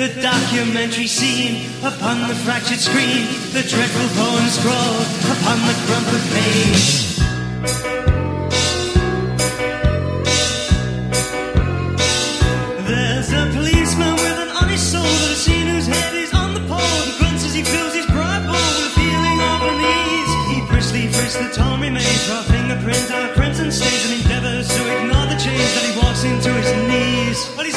the documentary scene upon the fractured screen, the dreadful poem scrawled upon the crumpled page. There's a policeman with an honest soul has seen whose head is on the pole. He grunts as he fills his pride bowl with a feeling of unease. He briskly frisks the torn remains, draw fingerprints on a crimson stage, and endeavors to ignore the change that he walks into his knees. But his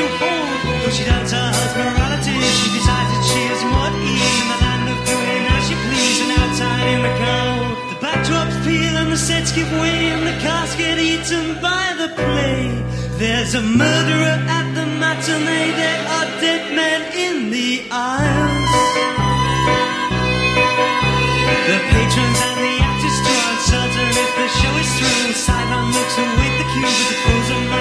She needs to hold. Though she doubts her morality, she decides that she is more at ease in the land of doing as she please and outside in the cold. The backdrops peel and the sets give way and the cast get eaten by the play. There's a murderer at the matinee. There are dead men in the aisles. The patrons and the actors too uncertain if the show is through. Sideline looks await the cue with the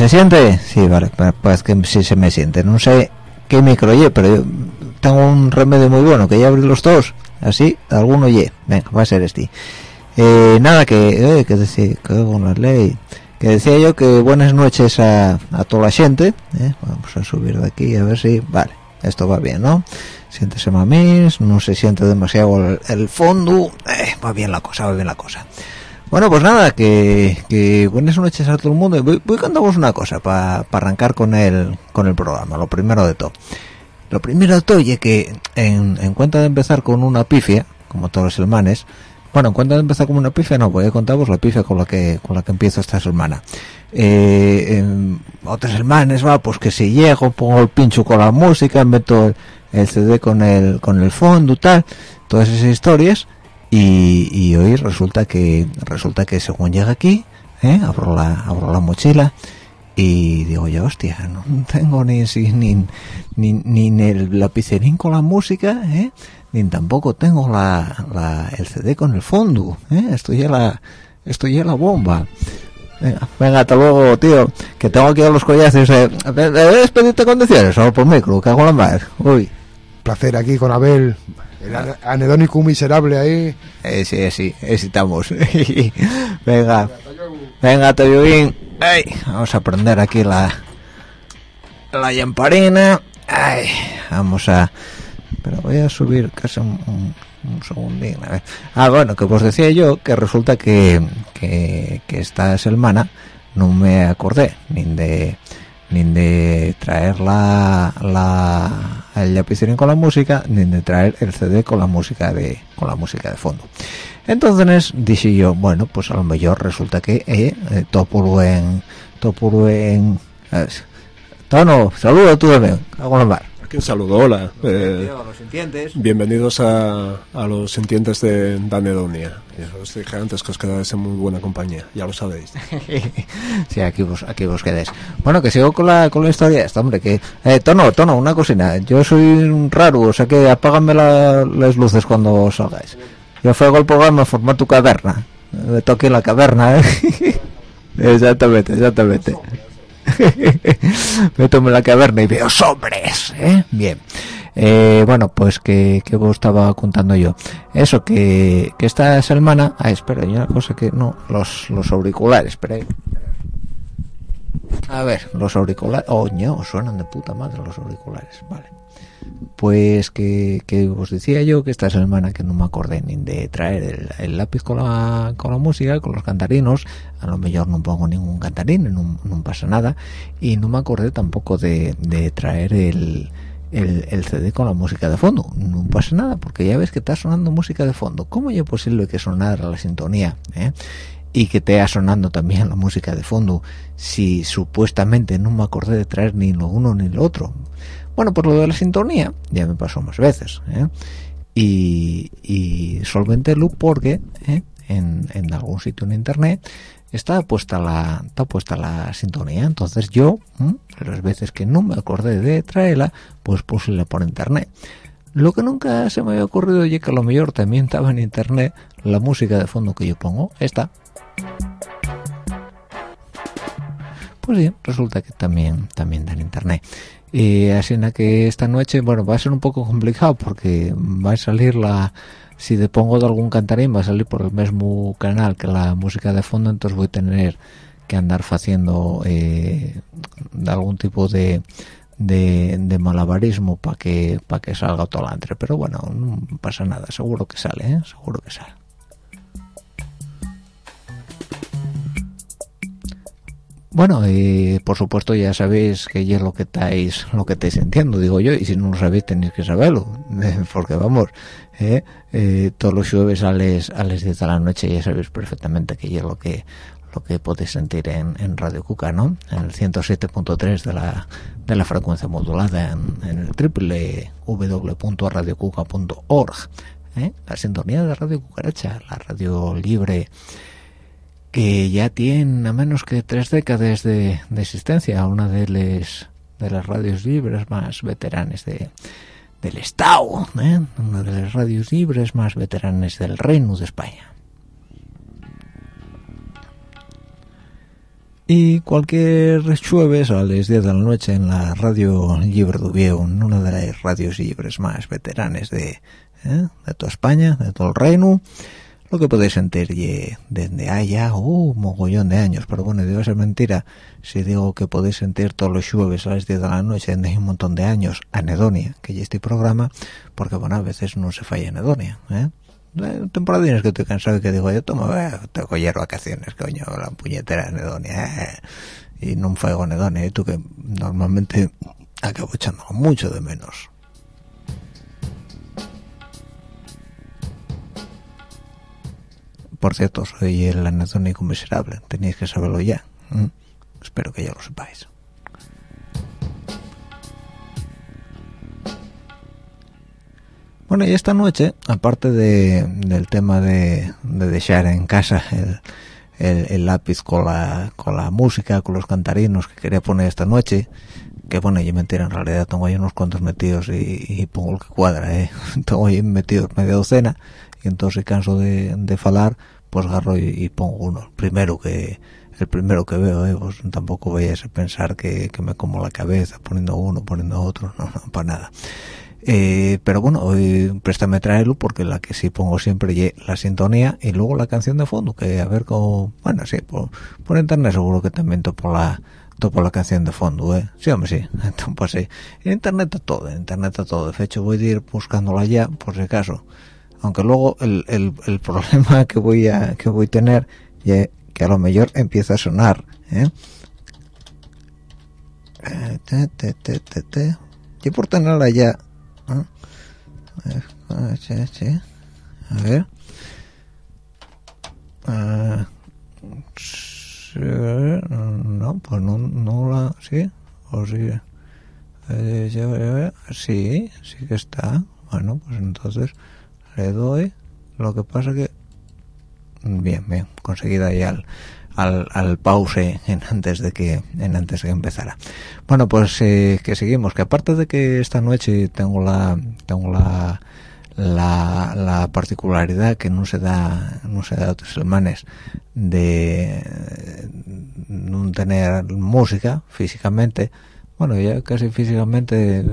se siente? Sí, vale, pues que sí se me siente. No sé qué micro oye, pero yo tengo un remedio muy bueno, que ya abrí los dos. Así, alguno oye. Venga, va a ser este. Eh, nada, que, eh, que decía, que con la ley. Que decía yo que buenas noches a, a toda la gente. eh. Vamos a subir de aquí a ver si... Vale, esto va bien, ¿no? Siéntese mamís, no se siente demasiado el, el fondo. Va bien la cosa, va bien la cosa. Bueno, pues nada, que, que buenas noches a todo el mundo. Voy, voy contamos una cosa para arrancar con el, con el programa, lo primero de todo. Lo primero de todo, oye, que en, en cuenta de empezar con una pifia, como todos los hermanes, bueno, en cuenta de empezar con una pifia, no, voy a contaros la pifia con la que con la que empiezo esta semana. Eh, en va, pues que si llego, pongo el pincho con la música, meto el, el CD con el, con el fondo, tal, todas esas historias, y, y hoy resulta que resulta que según llega aquí ¿eh? abro la abro la mochila y digo yo hostia no tengo ni ni ni, ni el lapicerín con la música ¿eh? ni tampoco tengo la, el CD con el fondo ¿eh? esto ya la esto ya la bomba Venga, venga, hasta luego, tío. Que tengo aquí a los collazos. Eh. ¿Debes pedirte condiciones o por micro? Cago en la madre. Uy. Placer aquí con Abel. El anedónico miserable ahí. Eh, sí, sí, estamos. venga, venga, Toyuín. Ay, vamos a prender aquí la la lamparina. Ay, vamos a... Pero voy a subir casi un, un. Ah, bueno, que os decía yo que resulta que, que, que esta semana no me acordé ni de ni de traer la, la el lapicero con la música ni de traer el CD con la música de con la música de fondo entonces dije yo bueno pues a lo mejor resulta que eh, eh todo puro en en Tono, saludo tú también, hago la mar. Un saludo, hola. Eh, a los sintientes. Bienvenidos a, a los sintientes de Danedonia. Os dije antes que os quedáis en muy buena compañía, ya lo sabéis. sí, aquí vos, aquí vos quedéis. Bueno, que sigo con la, con la historia esta, hombre, que... Eh, tono, tono, una cocina. Yo soy un raro, o sea que apáganme las luces cuando salgáis. Yo fuego el programa formar tu caverna. Me toque la caverna, ¿eh? exactamente, exactamente. me tomo la caverna y veo hombres ¿eh? bien. Eh, bueno pues que, que vos estaba contando yo. Eso que, que esta semana ah espera hay una cosa que no los, los auriculares espera a ver los auriculares oh no suenan de puta madre los auriculares vale pues que, que, os decía yo que esta semana que no me acordé ni de traer el, lápiz con la, con la música, con los cantarinos, a lo mejor no pongo ningún cantarín, no, no pasa nada, y no me acordé tampoco de, de traer el, el, CD con la música de fondo, no pasa nada, porque ya ves que está sonando música de fondo, ¿cómo es posible que sonara la sintonía? Eh? y que te ha sonando también la música de fondo si supuestamente no me acordé de traer ni lo uno ni lo otro bueno, por lo de la sintonía, ya me pasó más veces. ¿eh? Y, y solventélo porque ¿eh? en, algún sitio en internet está puesta la está puesta la sintonía. Entonces yo, las veces que no me acordé de traerla, pues puse por internet. Lo que nunca se me había ocurrido y que a lo mejor también estaba en internet la música de fondo que yo pongo, esta. Pues sí, resulta que también también da en internet y así en que esta noche bueno va a ser un poco complicado porque va a salir la si le pongo de algún cantarín va a salir por el mismo canal que la música de fondo entonces voy a tener que andar haciendo eh, algún tipo de, de, malabarismo para que para que salga todo entre pero bueno no pasa nada seguro que sale ¿eh? seguro que sale Bueno, y por supuesto ya sabéis que ya es lo que estáis, lo que estáis sintiendo, digo yo, y si no lo sabéis tenéis que saberlo, porque vamos, eh, eh, todos los jueves a las, a 10 de la noche ya sabéis perfectamente que ya es lo que lo que podéis sentir en, en Radio Cuca, ¿no? En el 107.3 de la, de la frecuencia modulada en, en el www.radiocuca.org, ¿eh? la sintonía de Radio Cucaracha, la radio libre que ya tiene a menos que tres décadas de, existencia, una de las de las radios libres más veteranas de, del Estado, ¿eh? una de las radios libres más veteranas del Reino de España. Y cualquier jueves a las 10 de la noche en la radio Libre de una de las radios libres más veteranas de, ¿eh? de toda España, de todo el Reino, lo que podéis sentir desde allá, uh, mogollón de años, pero bueno, debe ser mentira si digo que podéis sentir todos los jueves a las 10 de la noche desde un montón de años anedonia, que ya este programa, porque bueno, a veces no se falla anedonia, ¿eh? temporadines que estoy cansado y que digo yo, toma, eh, tengo ya vacaciones, coño, la puñetera anedonia, eh, y no faigo anedonia, y tú que normalmente acabo echándolo mucho de menos. Por cierto, soy el anatónico miserable, tenéis que saberlo ya. Espero que ya lo sepáis. Bueno, y esta noche, aparte de, del tema de, dejar en casa el, lápiz con la, música, con los cantarinos que quería poner esta noche, que bueno, yo mentira, en realidad tengo ahí unos cuantos metidos y, pongo el que cuadra, ¿eh? tengo ahí metidos media docena y entonces canso de, de falar pues agarro y, pongo uno primero que el primero que veo ¿eh? pues tampoco vayas a pensar que, me como la cabeza poniendo uno poniendo otro no, no para nada Eh, pero bueno, hoy préstame traerlo porque la que sí pongo siempre es la sintonía y luego la canción de fondo, que a ver cómo, bueno, sí, por, por internet seguro que también topo la, topo la canción de fondo, ¿eh? Sí, hombre, sí, entonces pues sí. En internet todo, en internet todo. De hecho, voy a ir buscándola ya, por si acaso. Aunque luego el, el, el problema que voy a, que voy a tener, ya que a lo mejor empieza a sonar, ¿eh? Eh, te, te, te, te, te. Y por tenerla ya ¿eh? Sí, sí. a ver sí, no pues no, no la sí o sí Eh, ya, sí sí que está bueno pues entonces le doy lo que pasa que bien bien conseguida ya al, al, al pause en antes de que en antes de que empezara. Bueno pues eh, que seguimos que aparte de que esta noche tengo la tengo la la, la particularidad que no se da no se da otras semanas de no tener música físicamente bueno ya casi físicamente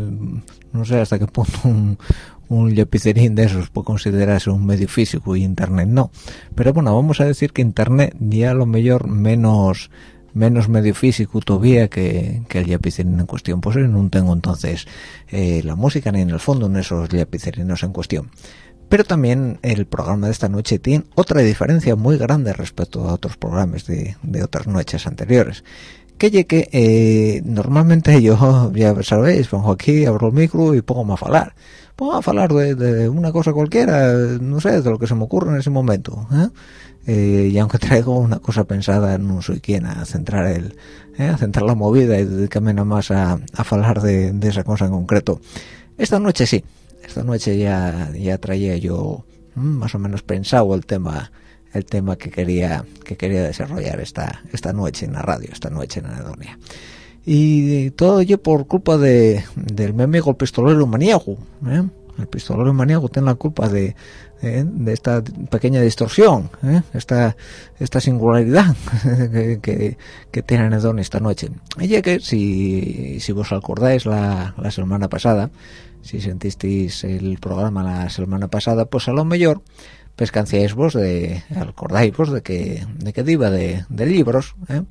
no sé hasta qué punto un, un lapicerín de esos puede considerarse un medio físico y internet no. Pero bueno vamos a decir que internet ya a lo mejor menos menos medio físico todavía que, que el lapicerín en cuestión. Pues no tengo entonces eh, la música ni en el fondo en esos lapicerinos en cuestión. Pero también el programa de esta noche tiene otra diferencia muy grande respecto a otros programas de, de otras noches anteriores que llegue eh, normalmente yo ya sabéis pongo aquí abro el micro y pongo a hablar pongo a hablar de, una cosa cualquiera no sé de lo que se me ocurre en ese momento ¿eh? Eh, y aunque traigo una cosa pensada no soy quien a centrar el eh, a centrar la movida y dedicarme nada más a, a hablar de, de, esa cosa en concreto. Esta noche sí esta noche ya ya traía yo mmm, más o menos pensado el tema el tema que quería que quería desarrollar esta esta noche en la radio esta noche en Anedonia y todo ello por culpa de del mi amigo el pistolero maníaco ¿eh? el pistolero maníaco tiene la culpa de, de, de esta pequeña distorsión ¿eh? esta esta singularidad que, que, que tiene Anedonia esta noche ella que si, si vos acordáis la, la semana pasada si sentisteis el programa la semana pasada pues a lo mejor pescanciáis vos de acordáis vos de que de que diva de, libros ¿eh?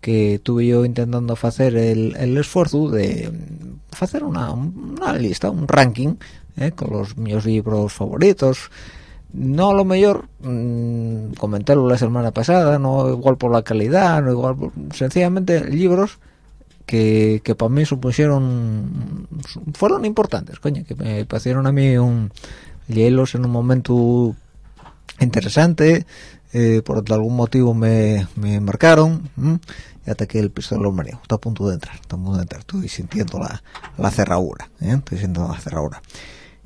que tuve yo intentando hacer el, el esfuerzo de hacer una, lista un ranking ¿eh? con los mis libros favoritos no lo mejor mmm, comentarlo la semana pasada no igual por la calidad no igual por, sencillamente libros que, que para mí supusieron fueron importantes coño que me parecieron a mí un hielos en un momento interesante eh, por algún motivo me, me marcaron ¿m? y hasta que el pistolero María está a punto de entrar está a punto de entrar. Estoy sintiendo la, la cerradura ¿eh? estoy sintiendo la cerradura.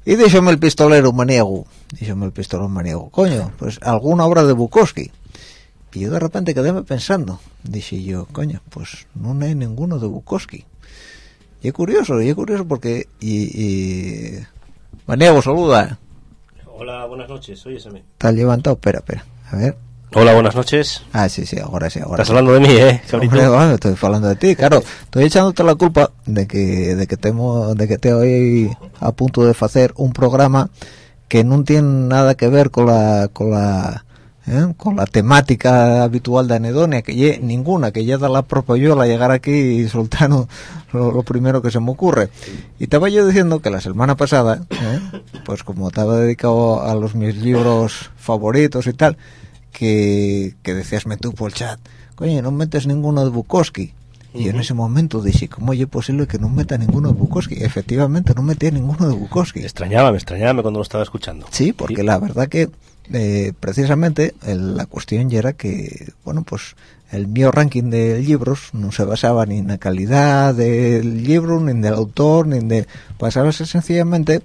Y díxome el pistolero maniego díxome el pistolero maniego. Coño pues alguna obra de Bukowski. Y yo de repente quedéme pensando dije yo coño pues no hay ninguno de Bukowski. Y es curioso y es curioso porque y, y... maniego saluda Hola, buenas noches, oye, Sammy. Está levantado, espera, espera. A ver. Hola, buenas noches. Ah, sí, sí, ahora sí, ahora Estás sí. hablando de mí, ¿eh? Hombre, bueno, estoy hablando de ti, claro. Estoy echándote la culpa de que de que temo, de que te hoy a punto de hacer un programa que no tiene nada que ver con la con la ¿eh? con la temática habitual de Anedonia, que ye, ninguna, que ya da la propia yo la llegar aquí y soltar lo, lo, primero que se me ocurre. Y estaba yo diciendo que la semana pasada, ¿eh? pues como estaba dedicado a los mis libros favoritos y tal, que, que decíasme tú por el chat, coño, no metes ninguno de Bukowski. Y en ese momento dije, ¿cómo es posible que no meta ninguno de Bukowski? Efectivamente, no metía ninguno de Bukowski. Extrañaba, me extrañaba cuando lo estaba escuchando. Sí, porque sí. la verdad que eh, precisamente el, la cuestión ya era que, bueno, pues el mío ranking de libros no se basaba ni en la calidad del libro, ni del autor, ni en de... Basábase sencillamente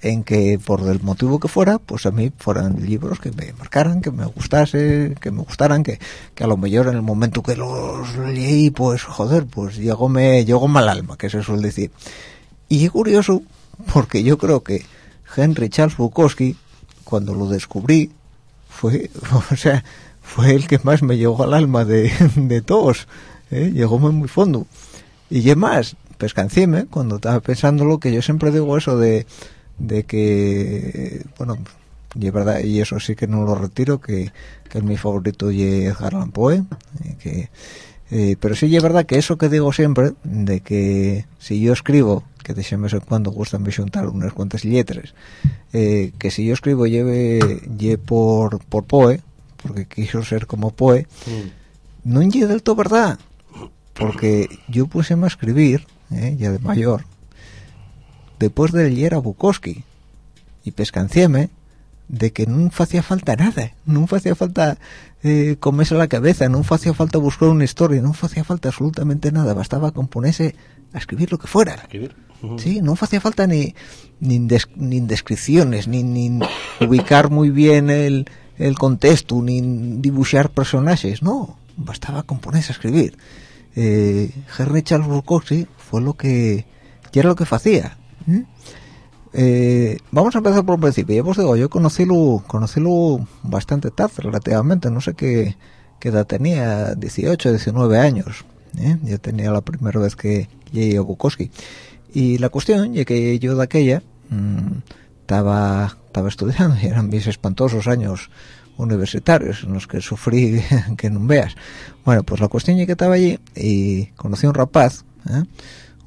en que por el motivo que fuera, pues a mí fueran libros que me marcaran, que me gustase, que me gustaran, que, que a lo mejor en el momento que los leí, pues joder, pues llegó me llegó mal alma, que se suele decir. Y curioso, porque yo creo que Henry Charles Bukowski, cuando lo descubrí, fue, o sea, fue el que más me llegó al alma de, de todos, ¿eh? llegóme muy fondo. Y además, pesca encima cuando estaba pensándolo que yo siempre digo eso de, de que bueno y es verdad y eso sí que no lo retiro que, que es mi favorito y Edgar Poe eh, que eh, pero sí es verdad que eso que digo siempre de que si yo escribo que de vez en cuando gustan juntar unas cuantas letras eh, que si yo escribo lleve lle por por Poe porque quiso ser como Poe no lleve del todo verdad porque yo puse a escribir eh, ya de mayor después de leer a Bukowski y pescancieme de que no hacía falta nada, no hacía falta eh, comerse la cabeza, no hacía falta buscar una historia, no hacía falta absolutamente nada, bastaba con ponerse a escribir lo que fuera. Escribir. Sí, no hacía falta ni ni, des- ni descripciones, ni, ni ubicar muy bien el, el contexto, ni dibujar personajes, no, bastaba con ponerse a escribir. Eh, Henry Charles Bukowski fue lo que, que era lo que hacía. ¿eh? Eh, vamos a empezar por un principio. Ya os digo, yo conocílo, conocílo bastante tarde, relativamente. No sé qué, qué edad tenía, 18, 19 años. ¿eh? Yo tenía la primera vez que llegué a Bukowski. Y la cuestión es que yo de aquella mm, estaba estaba estudiando y eran mis espantosos años universitarios en los que sufrí que no veas. Bueno, pues la cuestión es que estaba allí y conocí a un rapaz, ¿eh?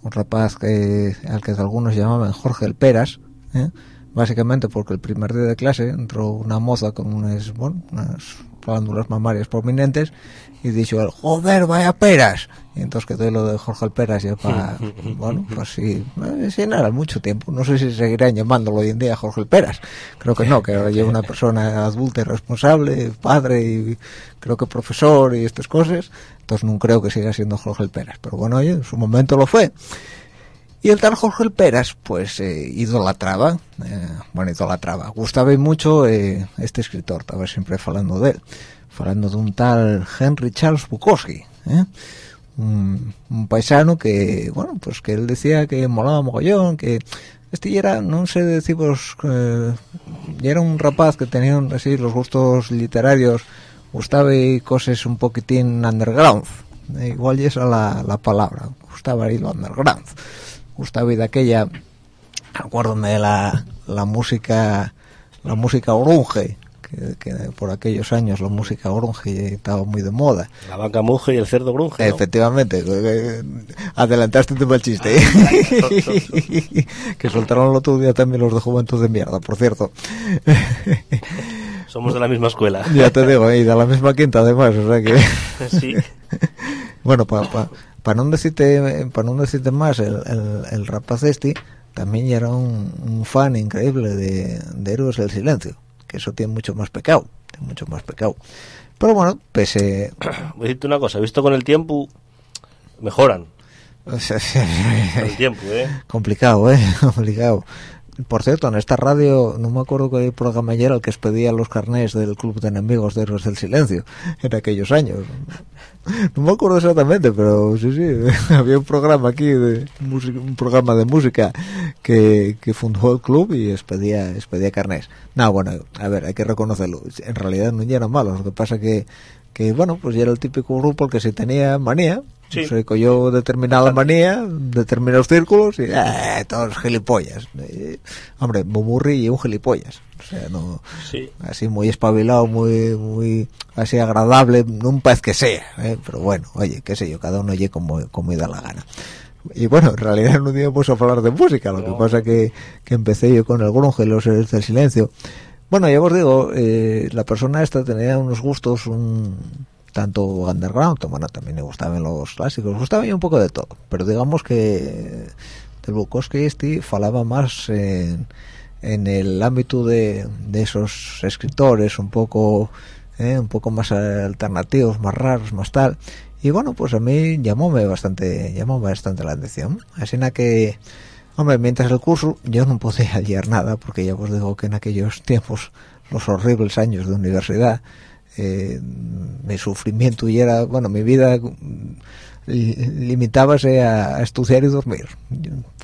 Un rapaz que, al que algunos llamaban Jorge el Peras, ¿eh? básicamente porque el primer día de clase entró una moza con unas, bueno, unas glándulas mamarias prominentes y dicho, joder, vaya peras. Y entonces quedó lo de Jorge el Peras ya para, bueno, pues sí, eh, sí, nada, mucho tiempo. No sé si seguirán llamándolo hoy en día Jorge el Peras. Creo que no, que ahora lleva una persona adulta y responsable, padre y creo que profesor y estas cosas. Entonces no creo que siga siendo Jorge el Peras. Pero bueno, oye, en su momento lo fue. Y el tal Jorge el Peras, pues eh, idolatraba, eh, bueno, idolatraba, gustaba mucho eh, este escritor, estaba siempre hablando de él, hablando de un tal Henry Charles Bukowski, ¿eh? un, un paisano que, bueno, pues que él decía que molaba mogollón, que este era, no sé decimos, eh, era un rapaz que tenía así los gustos literarios, gustaba y cosas un poquitín underground, eh, igual y esa la, la palabra, gustaba ahí lo underground. Gustaba de aquella acuérdame de la, la música la música grunge que, que por aquellos años la música grunge estaba muy de moda. La vaca muge y el cerdo grunge. ¿no? efectivamente eh, adelantaste un mal chiste. Que soltaron el otro día también los de Juventud de Mierda por cierto Somos de la misma escuela. ya te digo y de la misma quinta además o sea que sí. bueno para pa, pa no decirte para no decirte más el, el, el rapaz este también era un, un fan increíble de, de Héroes del Silencio que eso tiene mucho más pecado tiene mucho más pecado pero bueno pese Voy a decirte una cosa. Visto con el tiempo, mejoran. Con el tiempo, ¿eh? complicado eh complicado por cierto en esta radio no me acuerdo que programa era el que expedía los carnés del club de enemigos de Héroes del Silencio en aquellos años. No me acuerdo exactamente pero sí sí había un programa aquí de un programa de música que, que fundó el club y expedía expedía carnés. No bueno a ver hay que reconocerlo. En realidad no eran malos lo que pasa que que bueno pues ya era el típico grupo el que se tenía manía Sí. se cogió determinada manía, determinados círculos y eh, todos gilipollas. Eh, hombre, Mumurri y un gilipollas. O sea, no, Sí. así muy espabilado, muy muy así agradable, no un pez que sea. eh, pero bueno, oye, qué sé yo, cada uno oye como, como da la gana. Y bueno, en realidad no íbamos a hablar de música, lo que pasa que, que empecé yo con el grunge, los Héroes del silencio. Bueno, ya os digo, eh, la persona esta tenía unos gustos un tanto underground, bueno, también le gustaban los clásicos, gustaba un poco de todo, pero digamos que del Bukowski este falaba más en, en el ámbito de, de esos escritores un poco eh, un poco más alternativos, más raros, más tal. Y bueno, pues a mí llamóme bastante, llamó bastante la atención. Así en que, hombre, mientras el curso yo no podía leer nada, porque ya os digo que en aquellos tiempos, los horribles años de universidad, eh, mi sufrimiento y era, bueno, mi vida li- limitábase a, a estudiar y dormir.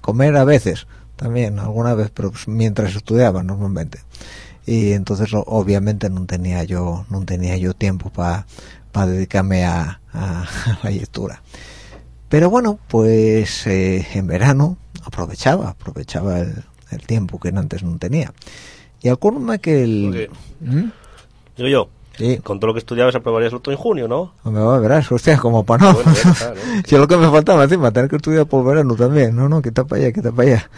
Comer a veces, también, alguna vez, pero pues mientras estudiaba normalmente. Y entonces obviamente no tenía yo, no tenía yo tiempo para dedicarme a, a- a la lectura. Pero bueno, pues eh, en verano aprovechaba, aprovechaba el, el tiempo que antes no tenía. Y acuérdame que el... ¿Mm? Digo yo, Sí. con todo lo que estudiabas aprobarías el otro en junio, ¿no? Hombre, va, verás, hostia, como para no. Bueno, está, ¿no? Si es lo que me faltaba encima, tener que estudiar por verano también. No, no, quita para allá, quita para allá.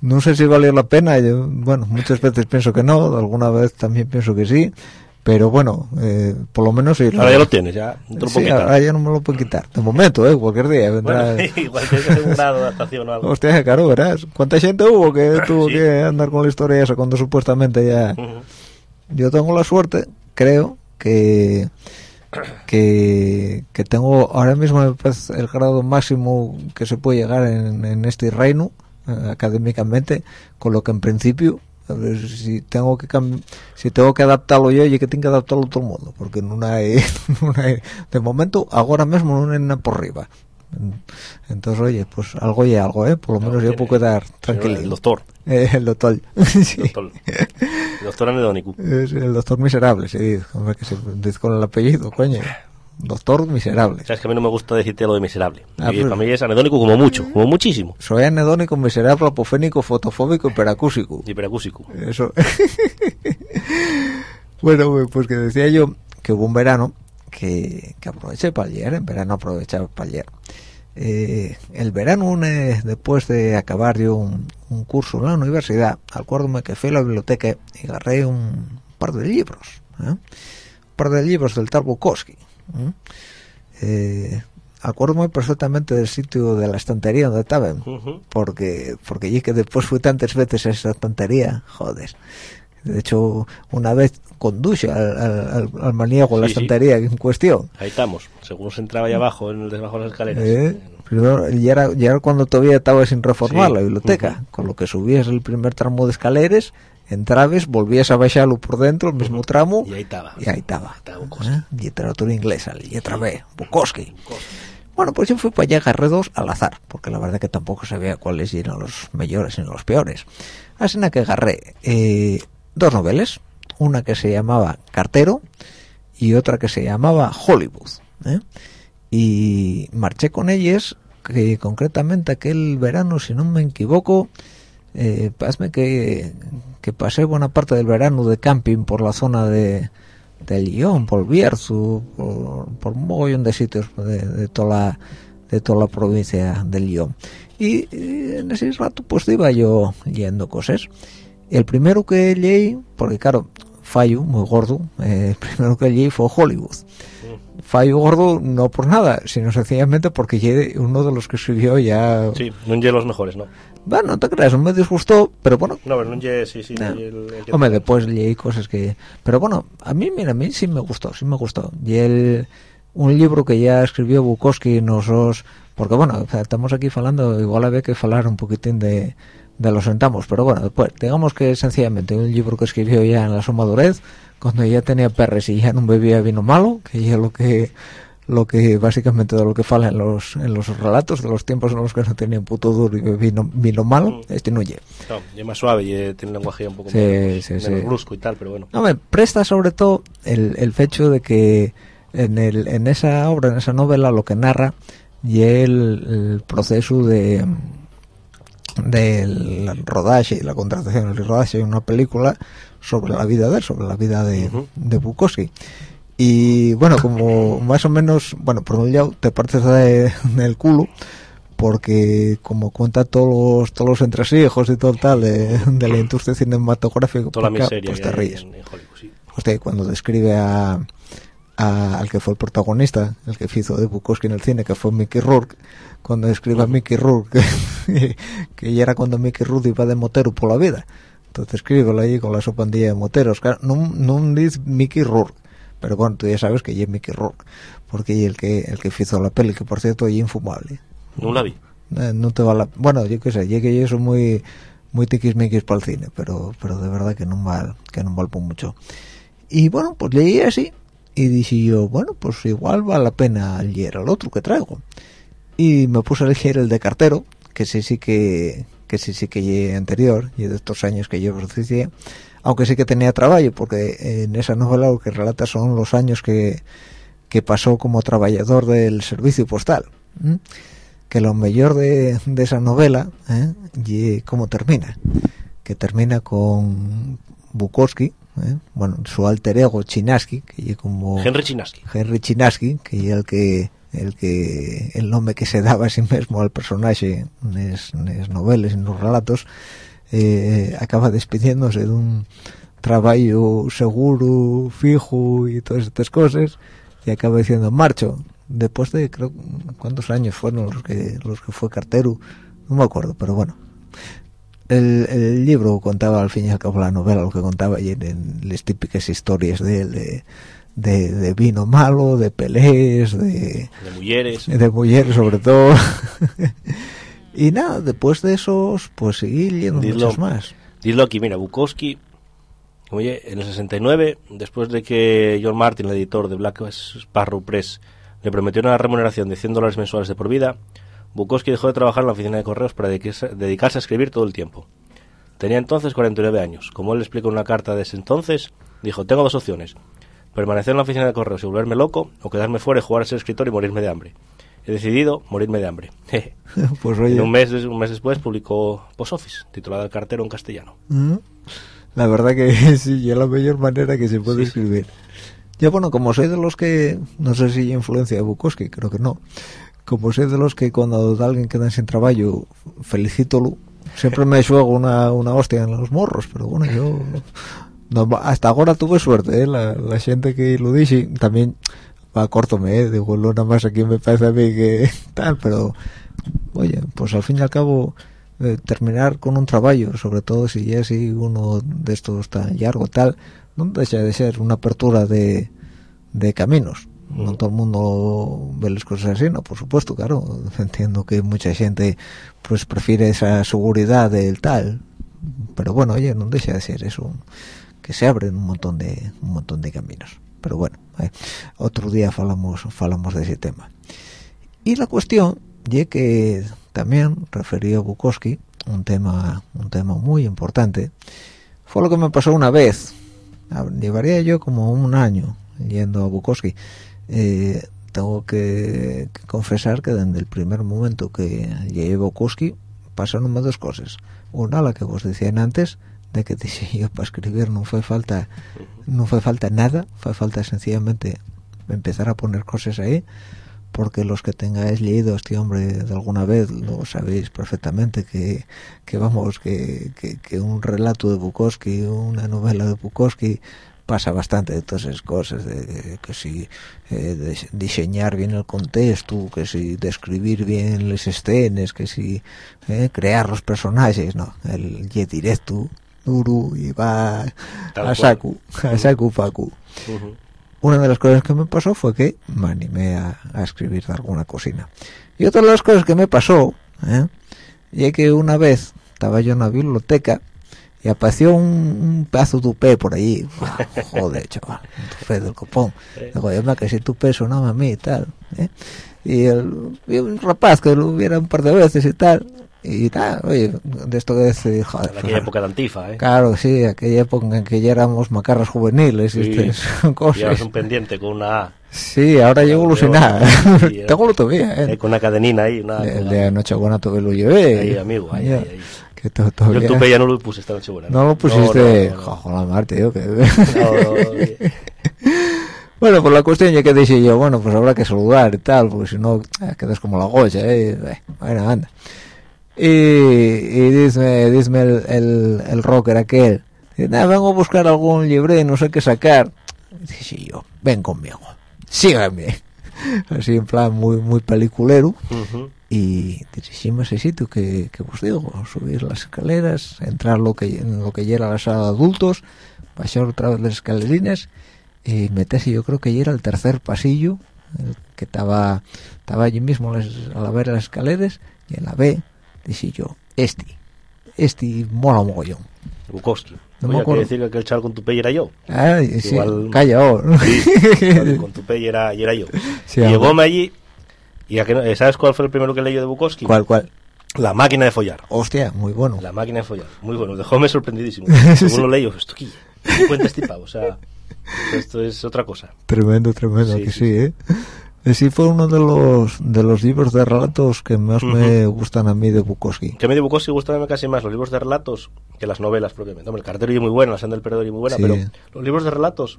No sé si valió la pena. Yo, bueno, muchas veces pienso que no, alguna vez también pienso que sí. Pero bueno, eh, por lo menos sí. Ahora ya lo tienes, ya no te lo Sí, quitar. ahora ya no me lo puedo quitar. De momento, ¿eh? Cualquier día vendrá... Bueno, igual tienes que hacer un grado de adaptación o algo. Hostia, claro, verás. ¿Cuánta gente hubo que tuvo Sí. que andar con la historia esa cuando supuestamente ya... Ujú. Yo tengo la suerte, creo, que que, tengo ahora mismo parece, el grado máximo que se puede llegar en, este reino eh, académicamente, con lo que en principio si tengo que si tengo que adaptarlo yo y que tengo que adaptarlo todo el mundo porque no hay- de momento ahora mismo no hay nada por arriba entonces oye pues algo y algo eh por lo menos yo puedo quedar tranquilo El doctor. Eh, el doctor sí. doctor. El doctor anedónico. Es el doctor miserable, sí, hombre, que se dice con el apellido, coño. Doctor miserable. Sabes que a mí no me gusta decirte lo de miserable. Ah, Y pues- para mí es anedónico como mucho, como muchísimo. Soy anedónico, miserable, apofénico, fotofóbico y peracúsico. Y peracúsico. Eso. bueno, pues que decía yo que hubo un verano que, que aproveché para ayer, en verano aprovechaba para ayer. Eh, el verano, un, eh, después de acabar yo un, un curso en la universidad, acuérdome que fui a la biblioteca y agarré un par de libros, ¿eh? un par de libros del tal Bukowski. ¿eh? Eh, acuérdome perfectamente del sitio de la estantería donde estaban Ujú. porque porque y que después fui tantas veces a esa tontería joder de hecho una vez conduje al, al, al- maníaco la Sí, sí. estantería en cuestión Ahí estamos. Según se entraba ahí abajo, en el debajo de las escaleras. ¿eh? Primero, y era, y era cuando todavía estaba sin reformar Sí. la biblioteca Ujú. con lo que subías el primer tramo de escaleras entrabas volvías a bajarlo por dentro el mismo tramo Y ahí estaba. y ahí estaba. ¿eh? literatura inglesa letra B Bukowski Bueno, pues yo fui para allá, agarré dos al azar, porque la verdad que tampoco sabía cuáles eran los mejores y los peores. Así que agarré eh, dos novelas, una que se llamaba Cartero y otra que se llamaba Hollywood. ¿eh? Y marché con ellas, que concretamente aquel verano, si no me equivoco, eh, que, que pasé buena parte del verano de camping por la zona de, de Lyon, por Bierzo, por, por un mogollón de sitios de, de toda la de toda la provincia de Lyon. Y, eh, en ese rato pues iba yo leyendo cosas. El primero que leí, porque claro, fallo muy gordo, eh, el primero que leí fue Hollywood. Fallo gordo no por nada, sino sencillamente porque llegué uno de los que escribió ya... Sí, no los mejores, ¿no? Bueno, no te creas, no me disgustó, pero bueno, No, pero no en sí, sí. No. no en el- el que- Hombre, después leí cosas que... Pero bueno, a mí, mira, a mí sí me gustó, sí me gustó. Y el, un libro que ya escribió Bukowski nosotros... Porque bueno, estamos aquí hablando, igual había que hablar un poquitín de, de los sentamos, pero bueno, después, digamos que sencillamente un libro que escribió ya en la su madurez, cuando ya tenía perres y ya no bebía vino malo, que ya lo que lo que básicamente de lo que fala en los en los relatos de los tiempos en los que no tenían puto duro y vino, vino malo, este no llega. No, más suave y tiene un lenguaje un poco Sí, menos, sí, menos sí. brusco y tal, pero bueno. No, me presta sobre todo el, el hecho de que en, el, en esa obra, en esa novela, lo que narra y el, el proceso de del rodaje y la contratación del rodaje de una película sobre la vida de él, sobre la vida de, de Bukowski. Y bueno, como más o menos, bueno, por un lado te partes de- del culo, porque como cuenta todos los, todos los entresijos y todo tal de, de la industria cinematográfica, Toda la pues, miseria pues te ríes en, en Hollywood, sí. usted cuando describe a, a- al que fue el protagonista, el que hizo de Bukowski en el cine, que fue Mickey Rourke, cuando describe a Mickey Rourke, que, que ya era cuando Mickey Rourke iba de motero por la vida. Entonces escríbelo ahí con la su pandilla de moteros. Claro, no, no dice Mickey Rourke, pero bueno, tú ya sabes que es Mickey Rourke, porque es el que el que hizo la peli, que por cierto es infumable. No la vi. Eh, no te va la... bueno yo qué sé yo que yo soy muy muy tiquismiquis para el cine pero pero de verdad que no val que no valpo mucho y bueno pues leí así y dije yo bueno pues igual vale la pena leer el otro que traigo y me puse a leer el de cartero que sí sí que que sí sí que llegué anterior y de estos años que yo decía aunque sí que tenía trabajo porque en esa novela lo que relata son los años que que pasó como trabajador del servicio postal ¿m? que lo mejor de, de esa novela ¿eh? y cómo termina que termina con Bukowski ¿eh? bueno su alter ego Chinaski que como Henry Chinaski. Henry Chinaski que es el que el que el nombre que se daba a sí mismo al personaje en las novelas en los relatos eh, acaba despidiéndose de un trabajo seguro fijo y todas estas cosas y acaba diciendo marcho después de creo cuántos años fueron los que los que fue cartero no me acuerdo pero bueno el, el libro contaba al fin y al cabo la novela lo que contaba y en, en las típicas historias de, de, de, de vino malo de peleas de De mujeres. de mujeres sobre todo y nada después de esos pues seguí leyendo Dilo. muchos más Dilo aquí, mira, Bukowski, oye, en el 69, después de que John Martin, el editor de Black Sparrow Press, le prometió una remuneración de 100 dólares mensuales de por vida, Bukowski dejó de trabajar en la oficina de correos para dedicarse, a escribir todo el tiempo. Tenía entonces 49 años. Como él explica en una carta de ese entonces, dijo, tengo dos opciones. Permanecer en la oficina de correos y volverme loco, o quedarme fuera y jugar a ser escritor y morirme de hambre. He decidido morirme de hambre. pues oye un mes, un mes después publicó Post Office, titulada El cartero en castellano. ¿Mm? La verdad que sí, es la mejor manera que se puede escribir. Yo, bueno, como soy de los que, no sé si hay influencia de Bukowski, creo que no. Como soy de los que cuando alguien queda sin trabajo, felicítolo. Siempre me juego una, una hostia en los morros, pero bueno, yo no, hasta ahora tuve suerte, ¿eh? la, gente que lo dice, también va corto me, ¿eh? digo, lo nada más aquí me parece a mí que tal, pero oye, pues al fin y al cabo eh, terminar con un trabajo, sobre todo si ya si uno de estos tan largo tal, no deja de ser una apertura de, de caminos. No todo el mundo ve las cosas así, no, por supuesto, claro. Entiendo que mucha gente pues prefiere esa seguridad del tal, pero bueno, oye, no deja de ser eso, que se abren un montón de un montón de caminos. Pero bueno, eh, otro día falamos falamos de ese tema. Y la cuestión y que también referió Bukowski un tema un tema muy importante fue lo que me pasó una vez Ah, llevaría yo como un año yendo a Bukowski Eh, tengo que, confesar que desde el primer momento que llegué a pasaron dos cosas. Una la que vos decían antes de que dije yo para escribir no fue falta no fue falta nada fue falta sencillamente empezar a poner cosas ahí porque los que tengáis leído a este hombre de alguna vez lo sabéis perfectamente que, que vamos que, que, que un relato de Bukowski una novela de Bukowski pasa bastante de todas esas cosas de, que si eh, de diseñar bien el contexto que si describir bien las escenas que si eh, crear los personajes no el y directo duro y va a saco a saco pacu Ujú. una de las cosas que me pasó fue que me animé a, a escribir de alguna cocina. Y otra de las cosas que me pasó, ¿eh? y que una vez estaba yo en la biblioteca y apareció un, un pedazo de tupé por allí. Buah, Joder, chaval, un tupé del copón. Me que si tupé sonaba a mí y tal. ¿eh? Y, el, y un rapaz que lo viera un par de veces y tal. Y tal, oye, de esto que joder, En aquella época de Antifa, ¿eh? Claro, sí, aquella época en que ya éramos macarras juveniles y Sí. estas Llevas cosas. un pendiente con una A. Sí, ahora llevo Claro, ilusionada. Tengo lo todavía, eh, ¿eh? con una cadenina ahí. Una, El de Nochebuena todavía lo llevé. Ahí, amigo, ahí, Ya. ahí, ahí. Que to- Yo todavía... el tupe ya no lo puse esta noche buena. No lo pusiste... No, no, no. Joder, la mar, tío, que... No, no, no. bueno, pues la cuestión ya que dije yo, bueno, pues habrá que saludar y tal, porque si no, eh, quedas como la goya, ¿eh? Eh, Bueno, anda. Y, y dice, dice el, el, el rocker aquel, dice, "Nah, vengo a buscar algún libre, no sé qué sacar. Dije yo, ven conmigo, síganme. Así en plan muy muy peliculero Ujú. Y dirigimos ese sitio que, que os digo, subir las escaleras, entrar lo que en lo que era la sala de adultos, bajar otra vez las escalerinas y meterse, yo creo que ya era el tercer pasillo, el que estaba estaba allí mismo las- a la ver las escaleras y en la B dije yo, este, este mola mogollón. Bukowski. No me Oye, acuerdo. quiere decir que el chaval con tupe era yo. Ay, sí, Igual- calla, oh. Sí, con tupe y era, era yo. Sí, llegóme allí y a que no- ¿sabes cuál fue el primero que leí yo de Bukowski? ¿Cuál, cuál? La máquina de follar. Hostia, muy bueno. La máquina de follar. Muy bueno, dejóme sorprendidísimo. Según lo leí, yo, esto qué, ¿qué cuenta este pavo? O sea, esto es otra cosa. Tremendo, tremendo, Sí, que sí, sí, ¿eh? Sí fue uno de los de los libros de relatos que más me gustan a mí de Bukowski. Que a mí de Bukowski gustan casi más los libros de relatos que las novelas propiamente. Hombre, el cartero y muy bueno, la senda del perdedor y muy buena, Sí. pero los libros de relatos,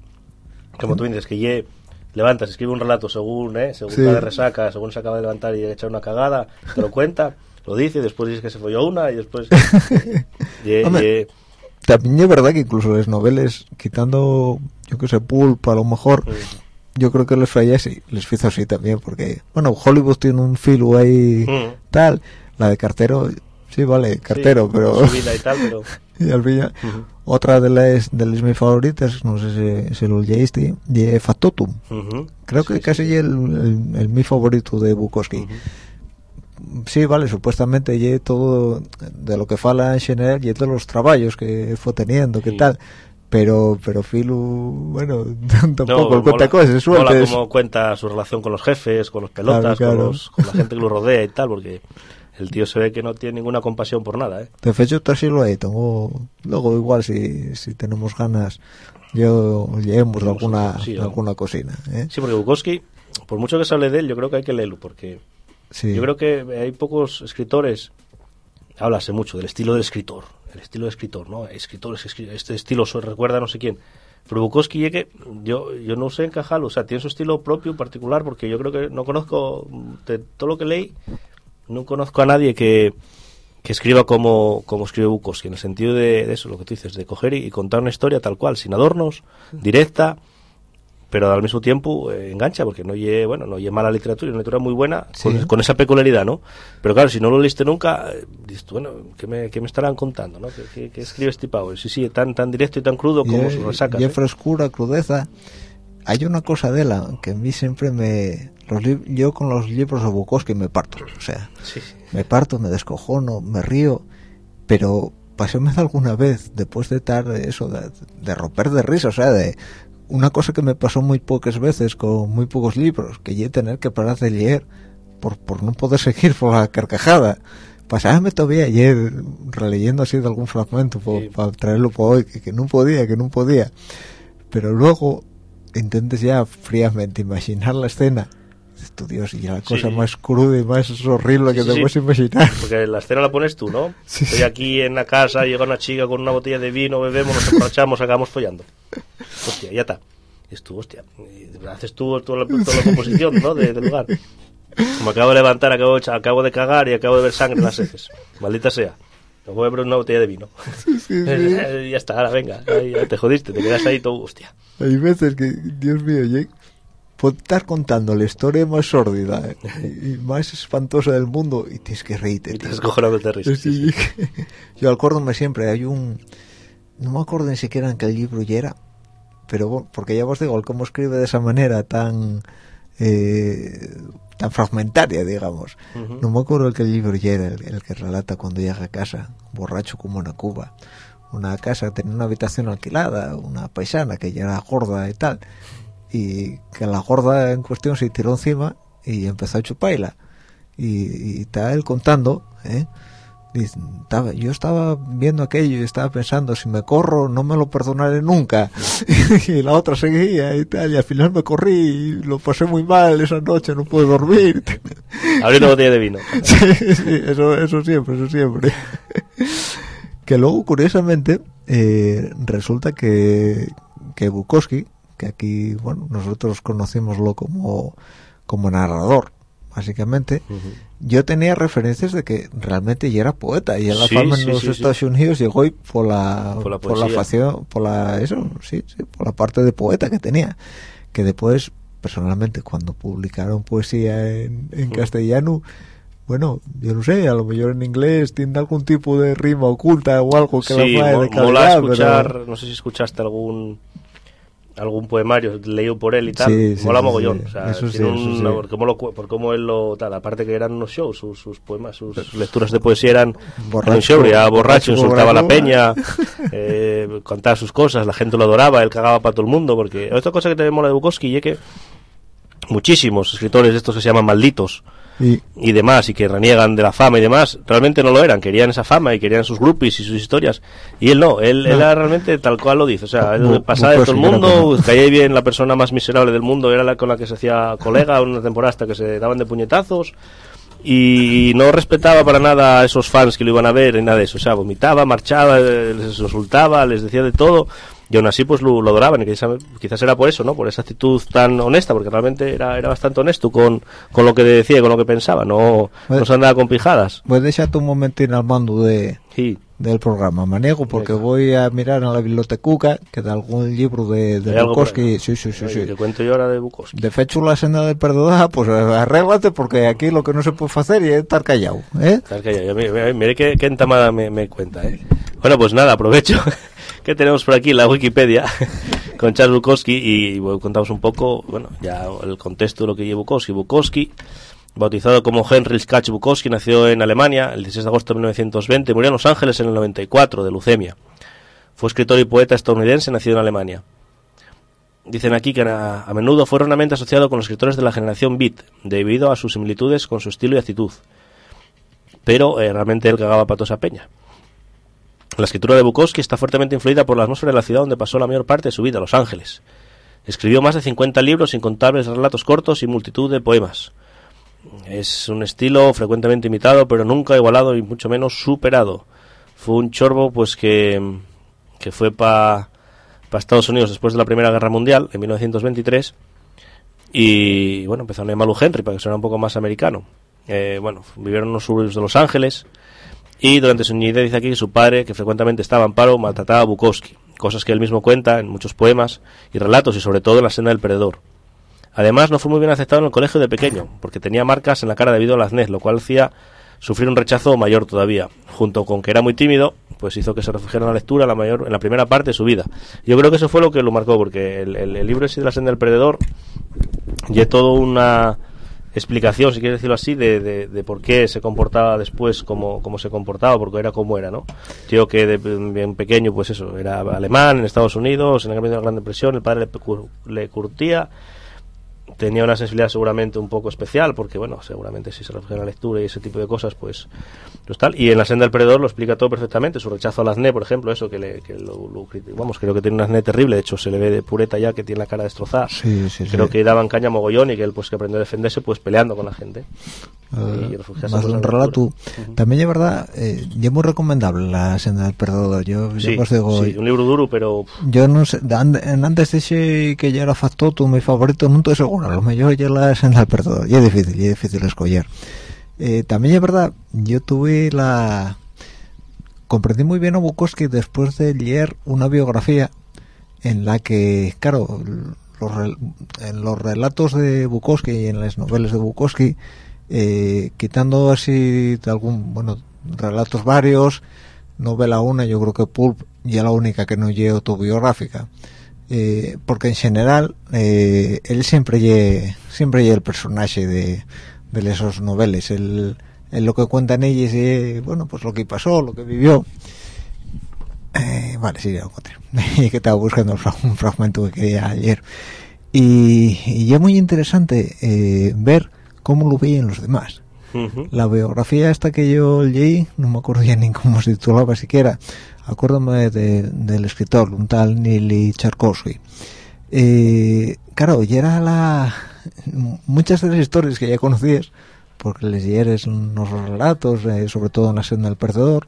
como tú dices, que ye levantas, escribe un relato según, ¿eh? según Sí. de resaca, según se acaba de levantar y de echar una cagada, te lo cuenta, lo dice, y después dices que se folló una y después... ye- Hombre, ye- También es verdad que incluso las novelas, quitando, yo que sé, Pulp, a lo mejor, yo creo que les falla así, les hizo así también, porque, bueno, Hollywood tiene un filo ahí, Mm. tal, la de cartero, sí, vale, cartero, sí, pero... Su vida y tal, pero... al fin, otra de las, de las mis favoritas, no sé si, si lo leíste, de Factotum. Ujú. Creo que Sí, casi sí. el, el, el mi favorito de Bukowski. Sí, vale, supuestamente y todo de lo que fala en general y de los trabajos que fue teniendo, que Sí. tal. Pero, pero Filu, bueno, tampoco No, cuenta mola- cosas, mola sueltes. cómo cuenta su relación con los jefes, con los pelotas, Claro, claro. Con, los- con la gente que lo rodea y tal, porque el tío se ve que no tiene ninguna compasión por nada, ¿eh? De hecho, tal sí lo he tengo. Luego, igual, si, si tenemos ganas, yo leemos de alguna, Sí, de alguna cocina. ¿eh? Sí, porque Bukowski, por mucho que se hable de él, yo creo que hay que leerlo, porque Sí. yo creo que hay pocos escritores, háblase mucho del estilo del escritor, el estilo del escritor, ¿no? Escritores, escri- este estilo recuerda a no sé quién. Pero Bukowski, que yo, yo no sé encajarlo, o sea, tiene su estilo propio, particular, porque yo creo que no conozco, de todo lo que leí, no conozco a nadie que, que escriba como, como escribe Bukowski, en el sentido de, de eso, lo que tú dices, de coger y, y contar una historia tal cual, sin adornos, directa, pero al mismo tiempo eh, engancha, porque no oye, bueno, no oye mala literatura, es una literatura muy buena, Sí. con, con esa peculiaridad, ¿no? Pero claro, si no lo leíste nunca, eh, dices bueno, ¿qué me, qué me estarán contando, no? ¿Qué, qué, qué escribe este pavo? Sí, sí, tan, tan directo y tan crudo como y, sus resacas. y ¿eh? frescura, crudeza. Hay una cosa de la que a mí siempre me... Los yo con los libros de Bukowski me parto, o sea, Sí, me parto, me descojono, me río, pero paséme alguna vez, después de estar eso, de, de romper de risa, o sea, de una cosa que me pasó muy pocas veces con muy pocos libros, que yo tener que parar de leer por, por no poder seguir por la carcajada. Pasábame todavía ayer releyendo así de algún fragmento Sí. para traerlo para hoy, que, que no podía, que no podía. Pero luego intentes ya fríamente imaginar la escena. Dices tú, Dios, y la cosa Sí. más cruda y más horrible que Sí, te sí. puedes imaginar. Porque la escena la pones tú, ¿no? Sí, Estoy sí. aquí en la casa, llega una chica con una botella de vino, bebemos, nos emborrachamos, acabamos follando. Hostia, ya está. Y es tú, hostia. haces tú toda la, toda la composición, ¿no? De- del lugar. Me acabo de levantar, acabo de, acabo de cagar y acabo de ver sangre en las heces. Maldita sea. Me voy a beber una botella de vino. ya está, ahora venga. ya te jodiste, te quedas ahí todo, hostia. Hay veces que, Dios mío, puedo estar contando la historia más sórdida eh, y, y más espantosa del mundo y tienes que reírte. Y te de risa. sí, Sí, sí. Yo acuérdome siempre, hay un... No me acuerdo ni siquiera en qué libro ya era, pero bueno, porque ya os digo, el cómo escribe de esa manera tan... eh, tan fragmentaria, digamos. No me acuerdo el que libro ya era, el, el que relata cuando llega a casa, borracho como una cuba. Una casa, tenía una habitación alquilada, una paisana que ya era gorda y tal, y que la gorda en cuestión se tiró encima y empezó a chuparla. Y, está él contando, ¿eh? Dice, estaba- yo estaba viendo aquello y estaba pensando, si me corro no me lo perdonaré nunca. y la otra seguía y tal, y al final me corrí y lo pasé muy mal esa noche, no pude dormir. Abriendo botella de vino. sí, sí, eso, eso siempre, eso siempre. que luego, curiosamente, eh, resulta que, que Bukowski, que aquí, bueno, nosotros conocimoslo como, como narrador, básicamente, yo tenía referencias de que realmente ya era poeta y en la Sí, fama en sí, los sí. Estados Unidos llegó y por la Por la por la facción por la eso sí, por la parte de poeta que tenía que después personalmente cuando publicaron poesía en, en Mm. castellano bueno yo no sé a lo mejor en inglés tiene algún tipo de rima oculta o algo que la de calidad escuchar, pero- no sé si escuchaste algún algún poemario leído por él y tal, Sí, sí, mola sí, mogollón, o sea, Eso un- por cómo lo cu- por cómo él lo tal, aparte que eran unos shows, sus, sus poemas, sus lecturas de poesía eran Borracho, un show, ya borracho, borracho, insultaba a la peña, eh, contaba sus cosas, la gente lo adoraba, él cagaba para todo el mundo, porque otra cosa que también mola de Bukowski y es que muchísimos escritores de estos que se llaman malditos, Y- y demás, y que reniegan de la fama y demás, realmente no lo eran, querían esa fama y querían sus groupies y sus historias. Y él no, él, él era realmente tal cual lo dice, o sea, él pasaba de todo el mundo, caía bien la persona más miserable del mundo, era la con la que se hacía colega una temporada hasta que se daban de puñetazos. Y no respetaba para nada a esos fans que lo iban a ver y nada de eso. O sea, vomitaba, marchaba, eh, les insultaba, les decía de todo. Y aún así, pues lo, lo adoraban. Y quizás, quizás era por eso, ¿no? Por esa actitud tan honesta, porque realmente era, era bastante honesto con, con lo que decía y con lo que pensaba. No, no se andaba con pijadas. Pues déjate un momentín al mando de, Sí. del programa, manego, porque voy a mirar en la biblioteca que da algún libro de, de ¿Hay algo por Bukowski. Sí, sí, sí, Oye, sí. Te cuento yo ahora de Bukowski. De hecho, la senda del perdedor, pues arréglate porque aquí lo que no se puede hacer es estar callado, ¿eh? Estar callado. Mire- mire qué, qué entamada me, me cuenta, ¿eh? Bueno, pues nada, aprovecho que tenemos por aquí la Wikipedia con Charles Bukowski y contamos un poco, bueno, ya el contexto de lo que lleva Bukowski. Bukowski, bautizado como Henry Skach Bukowski, nació en Alemania el 16 de agosto de 1920 murió en Los Ángeles en el 94 de leucemia. Fue escritor y poeta estadounidense nacido en Alemania. Dicen aquí que a, menudo fue erróneamente asociado con los escritores de la generación Beat, debido a sus similitudes con su estilo y actitud pero eh, realmente él cagaba patos a peña. La escritura de Bukowski está fuertemente influida por la atmósfera de la ciudad donde pasó la mayor parte de su vida, Los Ángeles. Escribió más de 50 libros, incontables relatos cortos y multitud de poemas. Es un estilo frecuentemente imitado, pero nunca igualado y mucho menos superado. Fue un chorbo pues que, que fue para Estados Unidos después de la Primera Guerra Mundial, en 1923, y bueno, empezó a llamar Henry para que suene un poco más americano. Eh, bueno, vivieron en los suburbios de Los Ángeles y durante su niñez dice aquí que su padre, que frecuentemente estaba en paro, maltrataba a Bukowski, cosas que él mismo cuenta en muchos poemas y relatos y sobre todo en la senda del perdedor. Además, no fue muy bien aceptado en el colegio de pequeño, porque tenía marcas en la cara debido al acné, lo cual hacía sufrir un rechazo mayor todavía. Junto con que era muy tímido, pues hizo que se refugiara en la lectura la mayor, en la primera parte de su vida. Yo creo que eso fue lo que lo marcó, porque el, el- libro ese de la senda del perdedor y toda una explicación, si quieres decirlo así, de, de, por qué se comportaba después como, como se comportaba, porque era como era, ¿no? Tío que de bien pequeño, pues eso, era alemán en Estados Unidos, en el cambio de la Gran Depresión, el padre le, le curtía, tenía una sensibilidad seguramente un poco especial, porque bueno, seguramente si se refugia en la lectura y ese tipo de cosas, pues, pues tal. Y en la senda del perdedor lo explica todo perfectamente, su rechazo al acné, por ejemplo, eso que, le, que lo, vamos, creo que tiene un acné terrible, de hecho se le ve de pureta ya que tiene la cara destrozada. Sí, sí, sí. Creo que daban caña mogollón y que él pues que aprendió a defenderse pues peleando con la gente. Y refugiarse más un la relato. lectura. También es verdad, eh, es muy recomendable la senda del perdedor. Yo, yo Sí, os digo, sí, un libro duro, pero yo no sé, antes de ese que ya era factoto, mi favorito, no estoy seguro. A lo mejor ya la senda del perdedor. Y es difícil, y es difícil escoger. Eh, también es verdad, yo tuve la. Comprendí muy bien a Bukowski después de leer una biografía en la que, claro, los, en los relatos de Bukowski y en las novelas de Bukowski, eh, quitando así algún, bueno, relatos varios, novela una, yo creo que Pulp ya la única que no lleva autobiográfica. Eh, porque en general eh, él siempre lle, siempre lle el personaje de, de esos noveles él, él lo que cuenta en ellas es bueno pues lo que pasó lo que vivió eh, vale, sí, ya lo encontré. que estaba buscando el un fragmento que quería ayer. Y, y es muy interesante eh, ver cómo lo veían los demás. ujú, La biografía esta que yo leí, no me acuerdo ya ni cómo se titulaba siquiera, acuérdame de- del escritor, un tal Nili Charkovsky. Eh, claro, y era la... Muchas de las historias que ya conocías, porque leyeres unos relatos, eh, sobre todo en la senda del perdedor,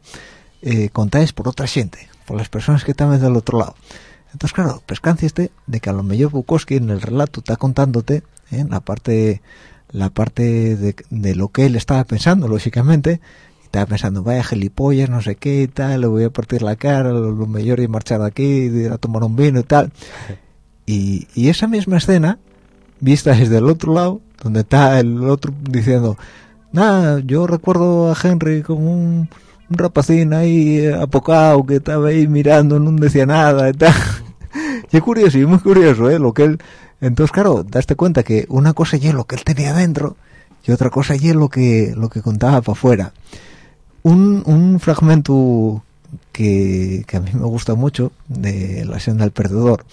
eh, contáis por otra gente, por las personas que estaban del otro lado. Entonces, claro, pescanciaste de que a lo mejor Bukowski en el relato está contándote ¿eh? la parte la parte de, de lo que él estaba pensando, lógicamente. Estaba pensando, vaya gilipollas, no sé qué y tal, le voy a partir la cara, lo, lo mejor es marchar de aquí, ir a tomar un vino y tal. Y, y esa misma escena, vista desde el otro lado, donde está el otro diciendo, nada, yo recuerdo a Henry como un, un rapacín ahí eh, apocado que estaba ahí mirando, no decía nada y tal. y es curioso, y muy curioso, ¿eh? Lo que él... Entonces, claro, daste cuenta que una cosa es lo que él tenía dentro y otra cosa es lo que, lo que contaba para afuera. Un, un fragmento que, que a mí me gusta mucho de La senda del perdedor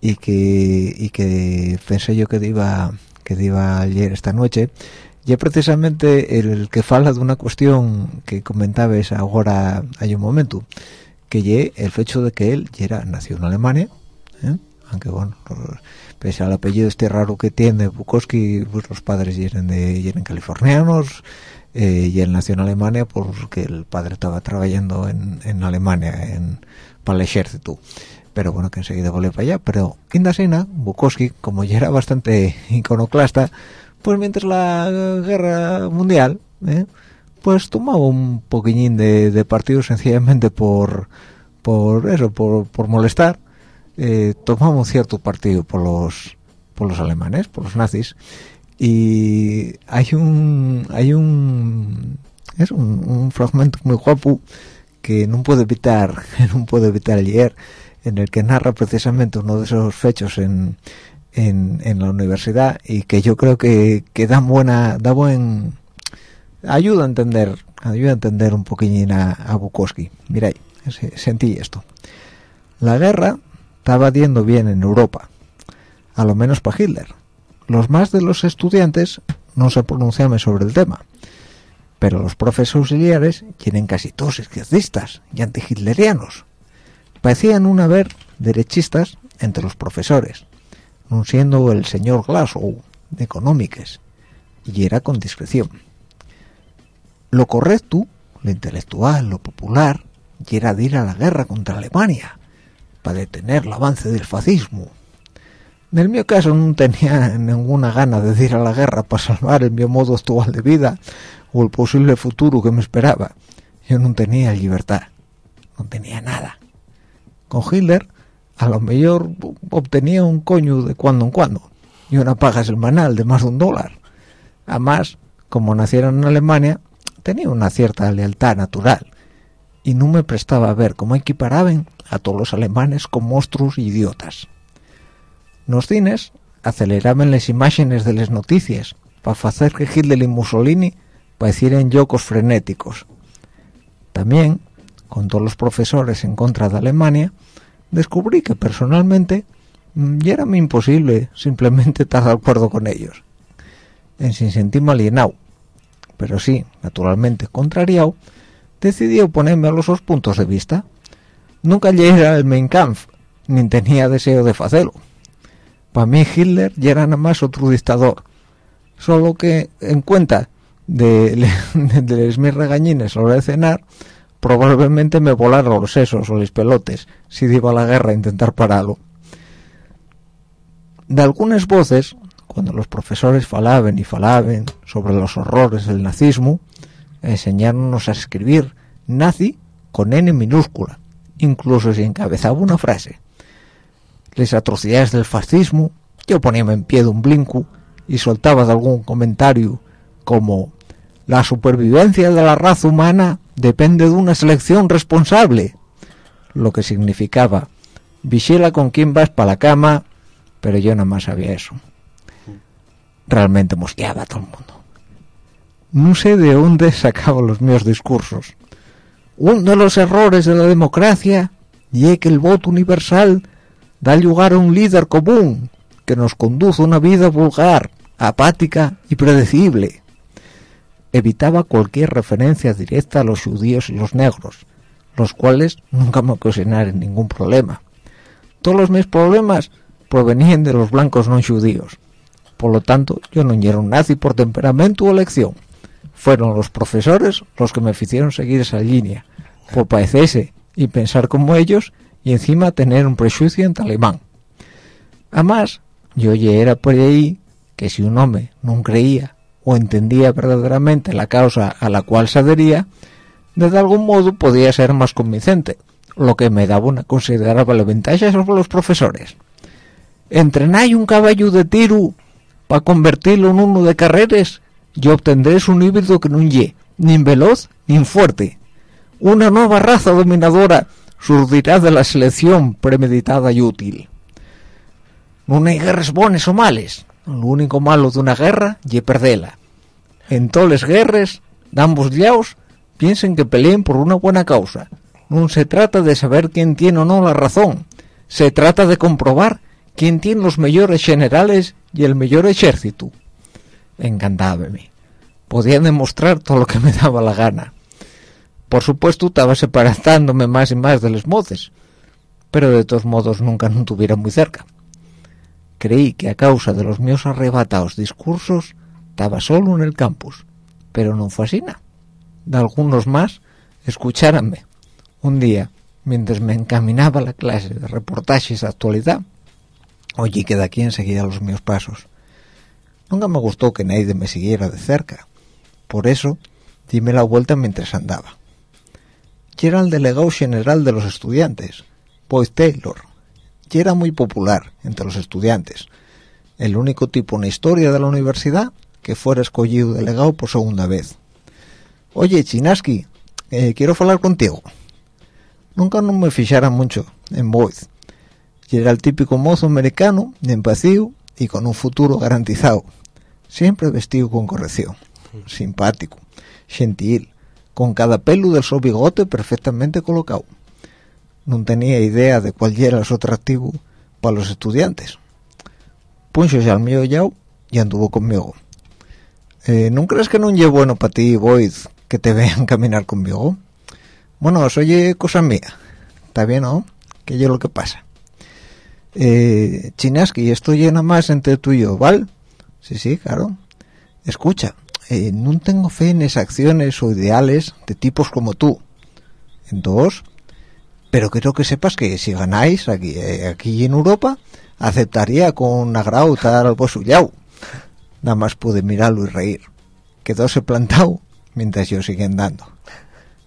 y que, y que pensé yo que iba, que iba esta noche y es precisamente el que fala de una cuestión que comentabas ahora hay un momento que ye el hecho de que él ya era nació en Alemania ¿eh? aunque bueno pese al apellido este raro que tiene Bukowski pues los padres eran de eran californianos eh, y él nació en Alemania porque el padre estaba trabajando en, en Alemania en para pero bueno que enseguida volvió para allá. Pero Indasena Bukowski como ya era bastante iconoclasta pues mientras la guerra mundial ¿eh? pues tomaba un poquillín de, de partido sencillamente por por eso por, por molestar. Eh, tomaba un cierto partido por los por los alemanes por los nazis y hay un hay un es un, fragmento muy guapo que no puedo evitar no evitar en el que narra precisamente uno de esos fechos en, en, la universidad y que yo creo que, que da buena da buen ayuda a entender ayuda a entender un poquillín a, a Bukowski. Mira sentí esto. La guerra estaba yendo bien en Europa a lo menos para Hitler los más de los estudiantes no se pronunciaban sobre el tema pero los profes auxiliares tienen casi todos izquierdistas y antihitlerianos. Parecían un haber derechistas entre los profesores no siendo el señor Glasgow de económicas y era con discreción. Lo correcto lo intelectual lo popular y era de ir a la guerra contra Alemania para detener el avance del fascismo en el mío caso no tenía ninguna gana de ir a la guerra para salvar el mi modo actual de vida o el posible futuro que me esperaba. Yo no tenía libertad no tenía nada. Con Hitler a lo mejor obtenía un coño de cuando en cuando y una paga semanal de más de un dólar. Además como nacieron en Alemania tenía una cierta lealtad natural y no me prestaba a ver cómo equiparaban a todos los alemanes con monstruos y idiotas los cines aceleraban las imágenes de las noticias para hacer que Hitler y Mussolini parecieran yocos frenéticos. También con todos los profesores en contra de Alemania descubrí que personalmente mm, ya era imposible simplemente estar de acuerdo con ellos en sin sentirme alienado pero sí naturalmente contrariado decidí oponerme a los dos puntos de vista. Nunca llegara el Mein Kampf ni tenía deseo de hacerlo para mí Hitler ya era nada más otro dictador solo que en cuenta de, mis regañines a la hora de cenar probablemente me volaron los sesos o los pelotes si iba a la guerra a intentar pararlo. De algunas voces, cuando los profesores falaban y falaban sobre los horrores del nazismo, enseñarnos a escribir nazi con N minúscula, incluso si encabezaba una frase. Las atrocidades del fascismo, yo ponía en pie de un blinco y soltaba algún comentario como la supervivencia de la raza humana depende de una selección responsable, lo que significaba vigila con quién vas para la cama, pero yo nada más sabía eso. Realmente mosqueaba a todo el mundo. No sé de dónde sacaba los míos discursos. Uno de los errores de la democracia y es que el voto universal da lugar a un líder común que nos conduce a una vida vulgar, apática y predecible evitaba cualquier referencia directa a los judíos y los negros, los cuales nunca me ocasionaron ningún problema. Todos los mis problemas provenían de los blancos no judíos. Por lo tanto, yo no era un nazi por temperamento o elección. Fueron los profesores los que me hicieron seguir esa línea, por parecerse y pensar como ellos y encima tener un prejuicio en alemán. Además, yo ya era por ahí que si un hombre no creía o entendía verdaderamente la causa a la cual se adhería, de algún modo podía ser más convincente, lo que me daba una considerable ventaja sobre los profesores. Entrenáis un caballo de tiro para convertirlo en uno de carreras y obtendréis un híbrido que no ye ni veloz ni fuerte. Una nueva raza dominadora surdirá de la selección premeditada y útil. No hay guerras buenas o males, lo único malo de una guerra es perderla. En todas las guerras, ambos lados, piensen que peleen por una buena causa. No se trata de saber quién tiene o no la razón. Se trata de comprobar quién tiene los mejores generales y el mejor ejército. Encantábame. podía demostrar todo lo que me daba la gana. Por supuesto, estaba separándome más y más de los moces, pero de todos modos nunca no tuviera muy cerca. Creí que a causa de los míos arrebatados discursos estaba solo en el campus, pero no fue así nada. Algunos más escucháranme. Un día, mientras me encaminaba a la clase de reportajes de actualidad, oye que de aquí enseguida los míos pasos. Nunca me gustó que nadie me siguiera de cerca. Por eso, dime la vuelta mientras andaba. Y era el delegado general de los estudiantes, Boyd Taylor. Y era muy popular entre los estudiantes. El único tipo en la historia de la universidad que fuera escogido delegado por segunda vez. Oye, Chinaski, eh, quiero hablar contigo. Nunca no me fichara mucho en Boyd. Y era el típico mozo americano, de vacío y con un futuro garantizado. Siempre vestido con corrección. Simpático, gentil, con cada pelo del su bigote perfectamente colocado. No tenía idea de cuál era su atractivo para los estudiantes. Puncho ya al mío ya y anduvo conmigo. Eh, ¿No crees que no es bueno para ti, Boyd, que te vean caminar conmigo? Bueno, eso oye cosa mía. Está bien, ¿no? Que yo lo que pasa. Eh, Chinaski, esto llena más entre tú y yo, ¿vale? Sí, sí, claro. Escucha, eh, no tengo fe en esas acciones o ideales de tipos como tú. En dos, pero quiero que sepas que si ganáis aquí, eh, aquí en Europa, aceptaría con agrado estar al vuestro lado. Nada más pude mirarlo y reír. Quedóse plantado mientras yo seguía andando.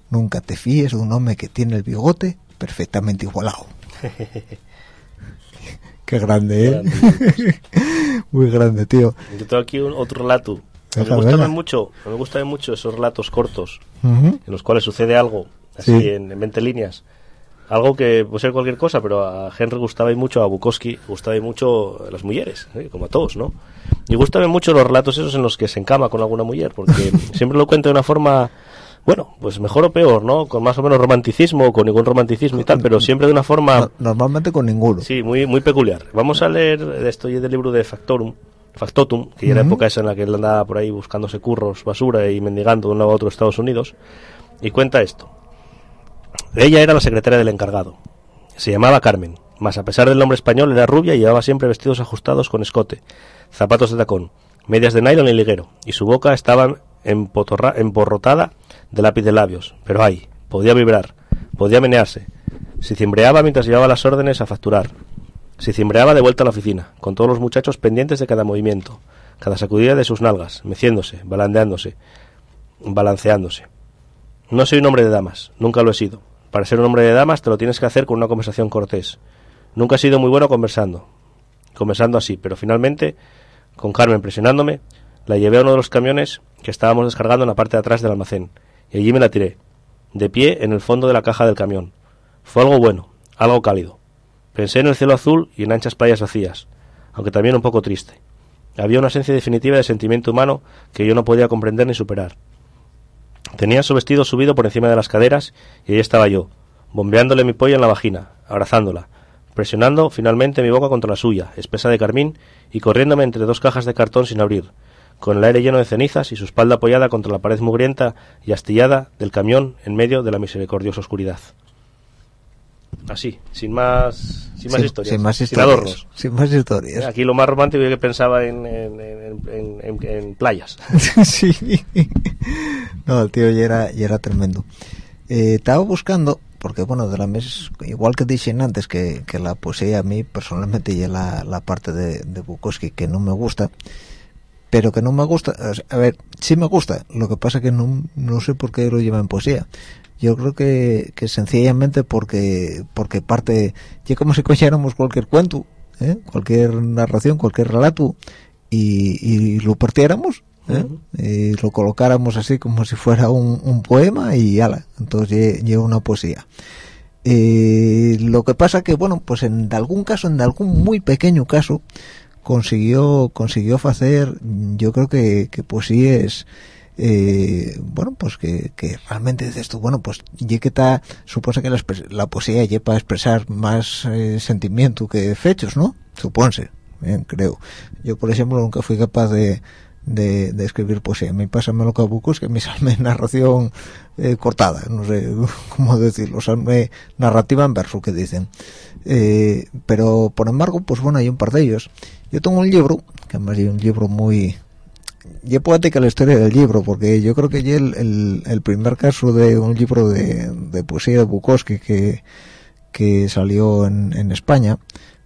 Nunca te fíes de un hombre que tiene el bigote perfectamente igualado. Qué grande, ¿eh? Muy grande, tío. Yo tengo aquí un, otro relato. Me gustan mucho, me gustan mucho esos relatos cortos Ujú. en los cuales sucede algo así Sí. en, en 20 líneas. Algo que puede ser cualquier cosa, pero a Henry gustaba y mucho, a Bukowski gustaba y mucho las mujeres, ¿eh? como a todos, ¿no? Y gustaban mucho los relatos esos en los que se encama con alguna mujer, porque siempre lo cuenta de una forma, bueno, pues mejor o peor, ¿no? Con más o menos romanticismo, con ningún romanticismo y tal, pero siempre de una forma... No- normalmente con ninguno. Sí, muy, muy peculiar. Vamos a leer de esto y del libro de Factorum, Factotum, que ya era época esa en la que él andaba por ahí buscándose curros, basura y mendigando de un lado a otro Estados Unidos. Y cuenta esto. Ella era la secretaria del encargado. Se llamaba Carmen, mas a pesar del nombre español era rubia y llevaba siempre vestidos ajustados con escote, zapatos de tacón, medias de nylon y liguero, y su boca estaba empotorra- emborrotada de lápiz de labios. Pero ay, podía vibrar, podía menearse. Se cimbreaba mientras llevaba las órdenes a facturar. Se cimbreaba de vuelta a la oficina, con todos los muchachos pendientes de cada movimiento, cada sacudida de sus nalgas, meciéndose, balandeándose, balanceándose. No soy un hombre de damas, nunca lo he sido. Para ser un hombre de damas te lo tienes que hacer con una conversación cortés. Nunca he sido muy bueno conversando. Conversando así, pero finalmente, con Carmen presionándome, la llevé a uno de los camiones que estábamos descargando en la parte de atrás del almacén, y allí me la tiré, de pie en el fondo de la caja del camión. Fue algo bueno, algo cálido. Pensé en el cielo azul y en anchas playas vacías, aunque también un poco triste. Había una esencia definitiva de sentimiento humano que yo no podía comprender ni superar. Tenía su vestido subido por encima de las caderas y ahí estaba yo, bombeándole mi polla en la vagina, abrazándola, presionando finalmente mi boca contra la suya, espesa de carmín, y corriéndome entre dos cajas de cartón sin abrir, con el aire lleno de cenizas y su espalda apoyada contra la pared mugrienta y astillada del camión en medio de la misericordiosa oscuridad. Así, sin más, sin más Sin- historias, Sin más sin historias. adornos. Sin más historias. Aquí lo más romántico que pensaba en, en- en- en- en- en playas. sí. No, el tío ya era, ya era tremendo. Eh, estaba buscando, porque bueno, de la mes, igual que dije antes, que, que la poesía a mí personalmente ya la, la parte de, de Bukowski que no me gusta, pero que no me gusta, a ver, sí me gusta, lo que pasa que no, no sé por qué lo lleva en poesía. Yo creo que, que sencillamente porque porque parte, ya como si cogiéramos cualquier cuento, ¿eh? cualquier narración, cualquier relato, y, y lo partiéramos, ¿eh? y lo colocáramos así como si fuera un, un poema y ala, entonces lleva una poesía. Eh, lo que pasa que bueno pues en algún caso en algún muy pequeño caso consiguió consiguió hacer yo creo que, que poesías eh, bueno pues que, que realmente dices tú bueno pues ya que está supone que la, la poesía lleva para expresar más eh, sentimiento que fechos no supónse bien, creo yo por ejemplo nunca fui capaz de de, escribir poesía. A mí pásame lo que a Bukowski, a mí sale narración eh, cortada, no sé cómo decirlo, sale narrativa en verso que dicen. Eh, pero, por embargo, pues bueno, hay un par de ellos. Yo tengo un libro, que además es un libro muy... Y poética la historia del libro, porque yo creo que ya el, el, el primer caso de un libro de, de poesía de Bukowski que, que salió en, en España,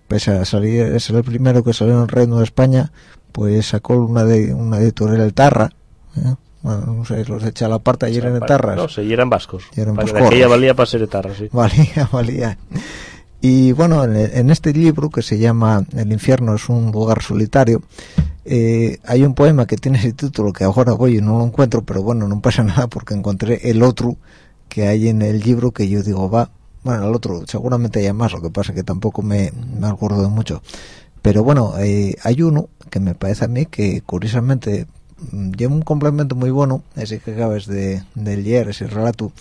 pese a salir, es el primero que salió en el Reino de España, pues sacó una de una editorial el Tarra ¿eh? bueno no sé los echa a la parte ayer en Tarras No sé, y eran vascos. Y eran vascorros. Aquella valía para ser etarra, sí. valía valía y bueno en, en este libro que se llama el infierno es un lugar solitario eh, hay un poema que tiene ese título que ahora voy y no lo encuentro pero bueno no pasa nada porque encontré el otro que hay en el libro que yo digo va bueno el otro seguramente hay más lo que pasa que tampoco me, me acuerdo de mucho. Pero bueno eh, hay uno que me parece a mí que curiosamente mm, lleva un complemento muy bueno ese que acabas de, de leer ese relato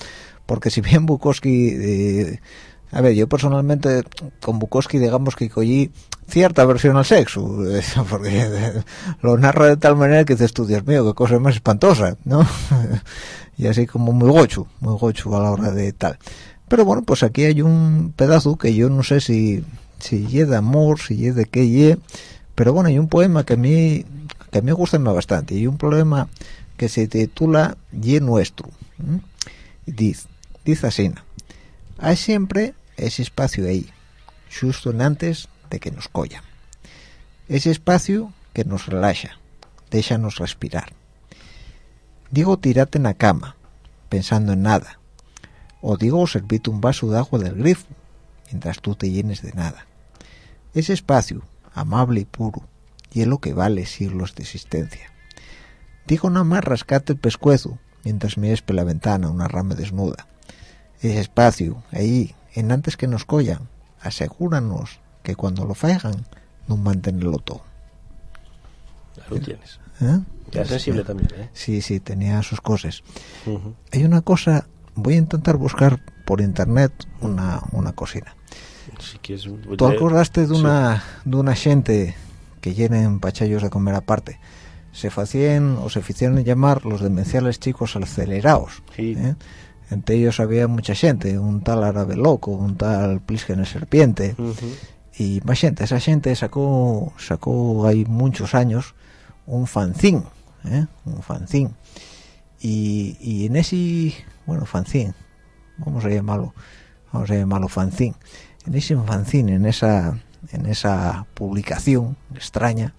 porque si bien Bukowski eh, a ver yo personalmente con Bukowski digamos que cogí cierta versión al sexo eh, porque eh, lo narra de tal manera que dices tú Dios mío qué cosa más espantosa no y así como muy gocho muy gocho a la hora de tal pero bueno pues aquí hay un pedazo que yo no sé si si de amor si ye de qué ye pero bueno hay un poema que a mí que a mí gusta bastante y un poema que se titula Ye nuestro ¿m? y dice dice así hay siempre ese espacio ahí justo antes de que nos collan ese espacio que nos relaja déjanos respirar. Digo tirate en la cama pensando en nada. O digo servite un vaso de agua del grifo mientras tú te llenes de nada. Ese espacio amable y puro y es lo que vale siglos de existencia. Digo nada más rascate el pescuezo mientras mires por la ventana una rama desnuda. Ese espacio ahí en antes que nos collan asegúranos que cuando lo faigan no mantenerlo todo Ya lo tienes. ¿Eh? Ya sensible también, ¿eh? sí sí tenía sus cosas hay una cosa voy a intentar buscar por internet una una cosina Si quieres... ¿Tú acordaste de Sí. una de una gente que llenen pachayos de comer aparte? Se hacían o se hicieron llamar los demenciales chicos acelerados. Sí. ¿eh? Entre ellos había mucha gente, un tal árabe loco, un tal Plisgenes serpiente Ujú. y más gente. Esa gente sacó sacó hay muchos años un fanzine, ¿eh? un fanzine. Y, y en ese, bueno, fanzine, vamos a llamarlo, vamos a llamarlo fanzine. En ese fanzine, en esa, en esa publicación extraña,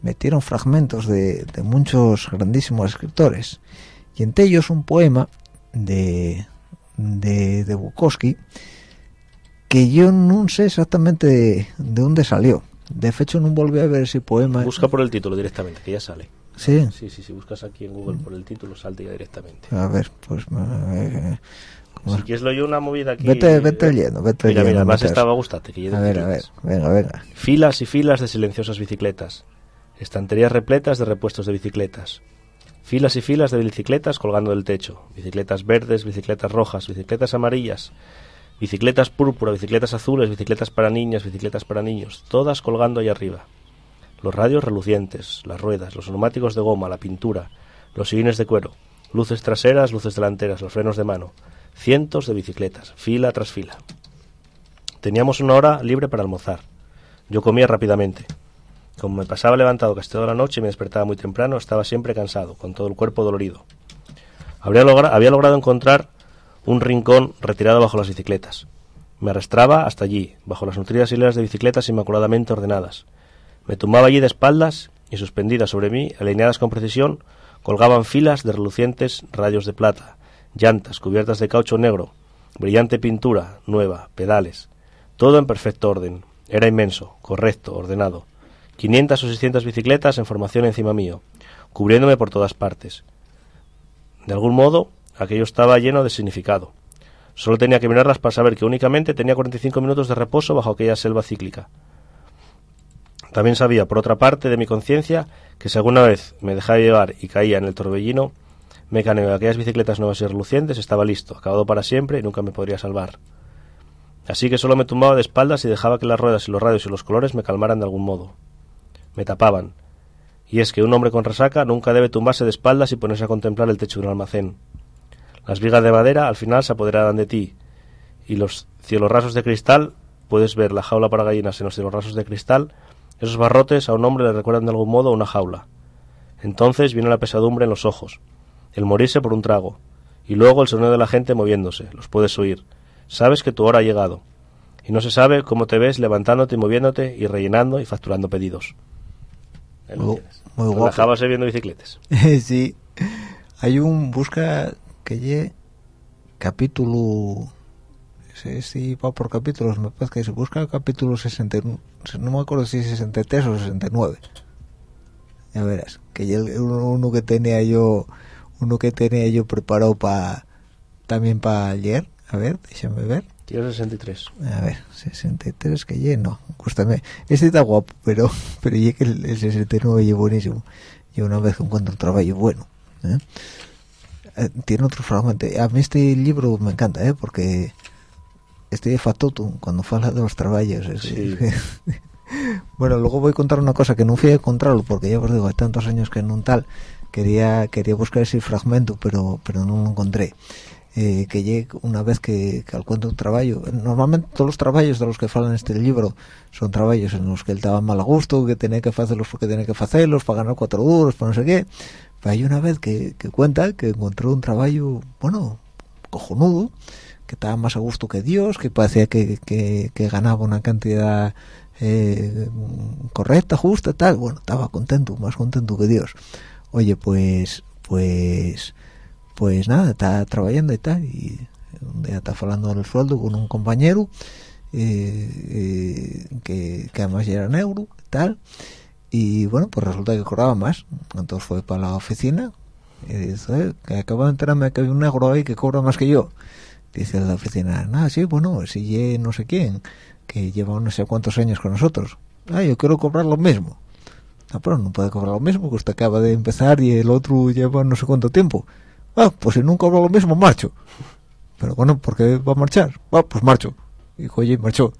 metieron fragmentos de, de muchos grandísimos escritores. Y entre ellos un poema de, de, de Bukowski, que yo no sé exactamente de, de dónde salió. De hecho, no volví a ver ese poema. Busca por el título directamente, que ya sale. Sí. Sí, sí, si buscas aquí en Google por el título, salte ya directamente. A ver, pues... eh, ¿cómo Si es? quieres lo yo una movida aquí... Vete, vete leyendo, vete Mira, mira, mientras- estaba gustate, que A ver, a ver, venga, venga. Filas y filas de silenciosas bicicletas. Estanterías repletas de repuestos de bicicletas. Filas y filas de bicicletas colgando del techo. Bicicletas verdes, bicicletas rojas, bicicletas amarillas. Bicicletas púrpura, bicicletas azules, bicicletas para niñas, bicicletas para niños. Todas colgando ahí arriba. Los radios relucientes, las ruedas, los neumáticos de goma, la pintura, los sillines de cuero, luces traseras, luces delanteras, los frenos de mano. Cientos de bicicletas, fila tras fila. Teníamos una hora libre para almorzar. Yo comía rápidamente. Como me pasaba levantado casi toda la noche y me despertaba muy temprano, estaba siempre cansado, con todo el cuerpo dolorido. Habría logra- había logrado encontrar un rincón retirado bajo las bicicletas. Me arrastraba hasta allí, bajo las nutridas hileras de bicicletas inmaculadamente ordenadas. Me tumbaba allí de espaldas y suspendidas sobre mí, alineadas con precisión, colgaban filas de relucientes rayos de plata, llantas cubiertas de caucho negro, brillante pintura, nueva, pedales, todo en perfecto orden. Era inmenso, correcto, ordenado. 500 o 600 bicicletas en formación encima mío, cubriéndome por todas partes. De algún modo, aquello estaba lleno de significado. Solo tenía que mirarlas para saber que únicamente tenía 45 minutos de reposo bajo aquella selva cíclica. También sabía, por otra parte, de mi conciencia, que si alguna vez me dejaba llevar y caía en el torbellino mecánico de aquellas bicicletas nuevas y relucientes, estaba listo, acabado para siempre y nunca me podría salvar. Así que solo me tumbaba de espaldas y dejaba que las ruedas y los radios y los colores me calmaran de algún modo. Me tapaban. Y es que un hombre con resaca nunca debe tumbarse de espaldas y ponerse a contemplar el techo de un almacén. Las vigas de madera al final se apoderarán de ti, y los cielos rasos de cristal, puedes ver la jaula para gallinas en los cielos rasos de cristal, esos barrotes a un hombre le recuerdan de algún modo una jaula. Entonces viene la pesadumbre en los ojos, el morirse por un trago, y luego el sonido de la gente moviéndose, los puedes oír. Sabes que tu hora ha llegado, y no se sabe cómo te ves levantándote y moviéndote y rellenando y facturando pedidos. Ahí lo Muy- tienes. muy guapo. Relajabas viendo bicicletas. sí. Hay un busca que lle capítulo sí, sí, va por capítulos, me parece que se busca el capítulo 69, no me acuerdo si es 63 o 69. Ya verás, que uno que tenía yo uno que tenía yo preparado para también para ayer, a ver, déjame ver. Tienes 63. A ver, 63 que lle, no, gústame. Este está guapo, pero pero que el, el 69 lle buenísimo. Y una vez que encuentro un trabajo bueno, ¿eh? Eh, tiene otro fragmento. A mí este libro me encanta, ¿eh? Porque este de Fatotum, cuando fala de los trabajos. es- Sí. bueno, luego voy a contar una cosa que no fui a encontrarlo, porque ya os digo, hay tantos años que en un tal quería quería buscar ese fragmento, pero pero no lo encontré eh, que llegue una vez que, que al cuento un trabajo. Normalmente todos los trabajos de los que falan este libro son trabajos en los que él estaba mal a gusto que tenía que hacerlos porque tenía que hacerlos para ganar cuatro duros para no sé qué. Pero hay una vez que, que cuenta que encontró un trabajo bueno cojonudo que estaba más a gusto que Dios que parecía que, que, ganaba una cantidad eh, correcta justa tal. Bueno estaba contento más contento que Dios. Oye pues pues pues nada, está trabajando y tal, y un día está hablando del sueldo con un compañero eh, eh, que, que además era neuro y tal, y bueno, pues resulta que cobraba más, entonces fue para la oficina y dice, "Eh, que acabo de enterarme que hay un negro ahí que cobra más que yo. Dice la oficina, nada, sí, bueno, si no sé quién, que lleva no sé cuántos años con nosotros. Ah, yo quiero cobrar lo mismo. Ah, pero no puede cobrar lo mismo, que usted acaba de empezar y el otro lleva no sé cuánto tiempo. Ah, pues si no cobro lo mismo, marcho. Pero bueno, ¿por qué va a marchar? Ah, pues marcho. Y oye, marchó.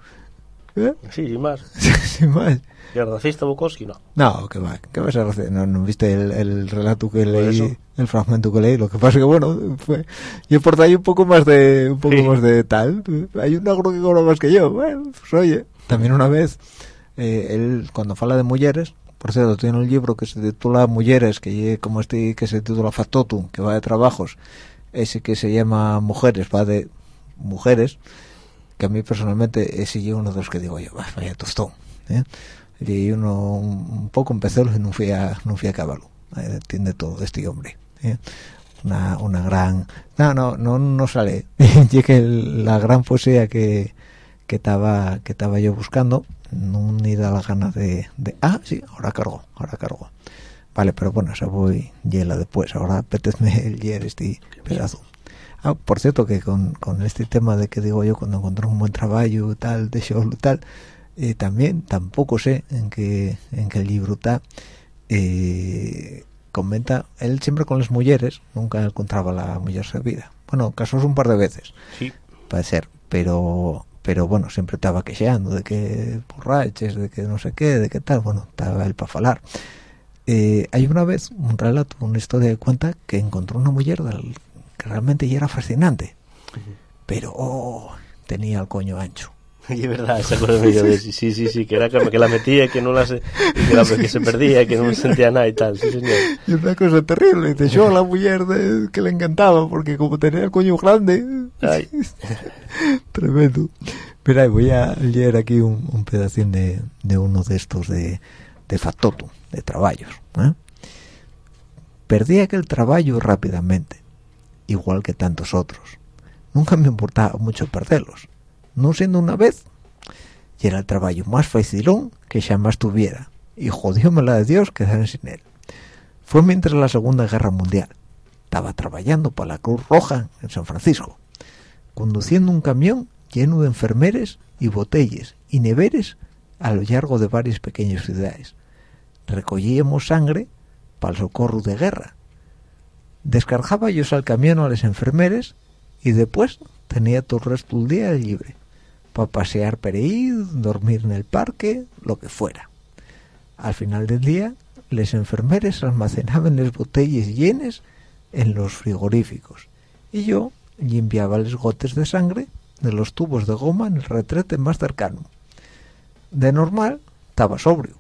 ¿Eh? Sí, sin más. Sin más. ¿Y el racista Bukowski? No. No, que va, que vas a hacer? No, no viste el, el relato que leí, eso. el fragmento que leí. Lo que pasa que bueno, fue, y por ahí un poco más de, un poco Sí. más de tal. Hay un negro que cobra más que yo. Bueno, pues oye. También una vez, eh, él cuando fala de mujeres, por cierto, tiene un libro que se titula Mujeres, que como este que se titula Factotum, que va de trabajos, ese que se llama Mujeres, va de mujeres, que a mí personalmente ese es uno de los que digo yo, "Bah, vaya tostón, ¿eh? y uno un, poco empecé y no fui a no fui a caballo eh, entiende todo este hombre ¿eh? una gran no no no no sale el- la gran poesía que que estaba que estaba yo buscando no me da la gana de, de ah sí ahora cargo ahora cargo. Vale pero bueno esa voy hiela después. Ahora apetezme el hier este pedazo. Ah, por cierto que con, con este tema de que digo yo cuando encontré un buen trabajo tal de show tal eh, también tampoco sé en qué en qué libro está. Eh, comenta él siempre con las mujeres nunca encontraba la mujer servida. Bueno casos un par de veces. Sí. puede ser pero pero bueno siempre estaba quejeando de que borraches de que no sé qué de qué tal bueno estaba él para falar. Eh, hay una vez un relato una historia de cuenta que encontró una mujer del- que realmente ya era fascinante pero oh, tenía el coño ancho Y es verdad, se acuerda yo de sí, sí, sí, sí, que era que, la metía, que no la se, que, la, que se perdía, que no sentía nada y tal, sí señor. y una cosa terrible dice yo la mujer de- que le encantaba porque como tenía el coño grande Ay. Tremendo. Mira, voy a leer aquí un, un pedacín de, de uno de estos de, de factotum, de trabajos. ¿eh? Perdí aquel trabajo rápidamente, igual que tantos otros. Nunca me importaba mucho perderlos. No siendo una vez, y era el trabajo más facilón que jamás tuviera, y jodióme la de Dios quedar sin él. Fue mientras la Segunda Guerra Mundial. Estaba trabajando para la Cruz Roja en San Francisco conduciendo un camión lleno de enfermeres y botellas y neveres a lo largo de varias pequeñas ciudades. Recogíamos sangre para el socorro de guerra. Descargaba yo al camión a las enfermeres y después tenía todo el resto del día libre para pasear por dormir en el parque, lo que fuera. Al final del día les enfermeres almacenaban las botellas llenas en los frigoríficos y yo limpiaba los gotes de sangre de los tubos de goma en el retrete más cercano. De normal, estaba sobrio,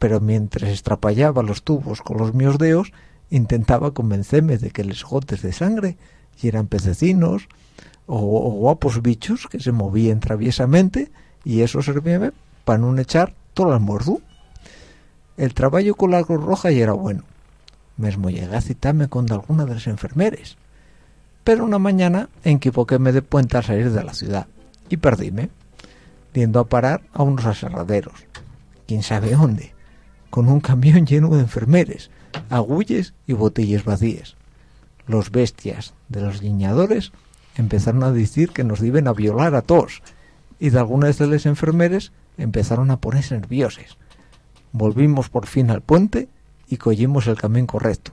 pero mientras estrapallaba los tubos con los míos dedos, intentaba convencerme de que los gotes de sangre eran pececinos o, guapos bichos que se movían traviesamente y eso servía para no echar todo el almuerzo. El trabajo con la Cruz Roja ya era bueno. Mesmo llegué a citarme con alguna de las enfermeras. Pero una mañana equivoquéme de puente al salir de la ciudad y perdíme, yendo a parar a unos aserraderos, quién sabe dónde, con un camión lleno de enfermeres, agulles y botellas vacías. Los bestias de los liñadores empezaron a decir que nos iban a violar a todos y de algunas de las enfermeras empezaron a ponerse nerviosas. Volvimos por fin al puente y cogimos el camino correcto.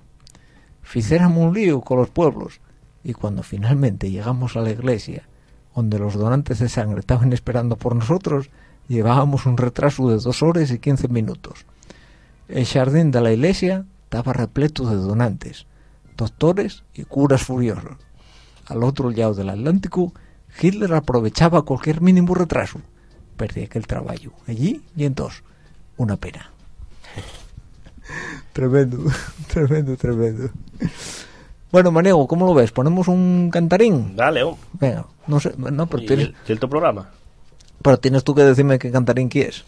Ficéramos un lío con los pueblos y cuando finalmente llegamos a la iglesia, donde los donantes de sangre estaban esperando por nosotros, llevábamos un retraso de dos horas y quince minutos. El jardín de la iglesia estaba repleto de donantes, doctores y curas furiosos. Al otro lado del Atlántico, Hitler aprovechaba cualquier mínimo retraso. Perdía aquel trabajo allí y entonces, una pena. tremendo, tremendo, tremendo. Bueno, Maniego, ¿cómo lo ves? ¿Ponemos un cantarín? Dale, oh. Venga, no sé, no, pero ¿Y tienes, el, y el tu programa? pero tienes tú que decirme qué cantarín quieres.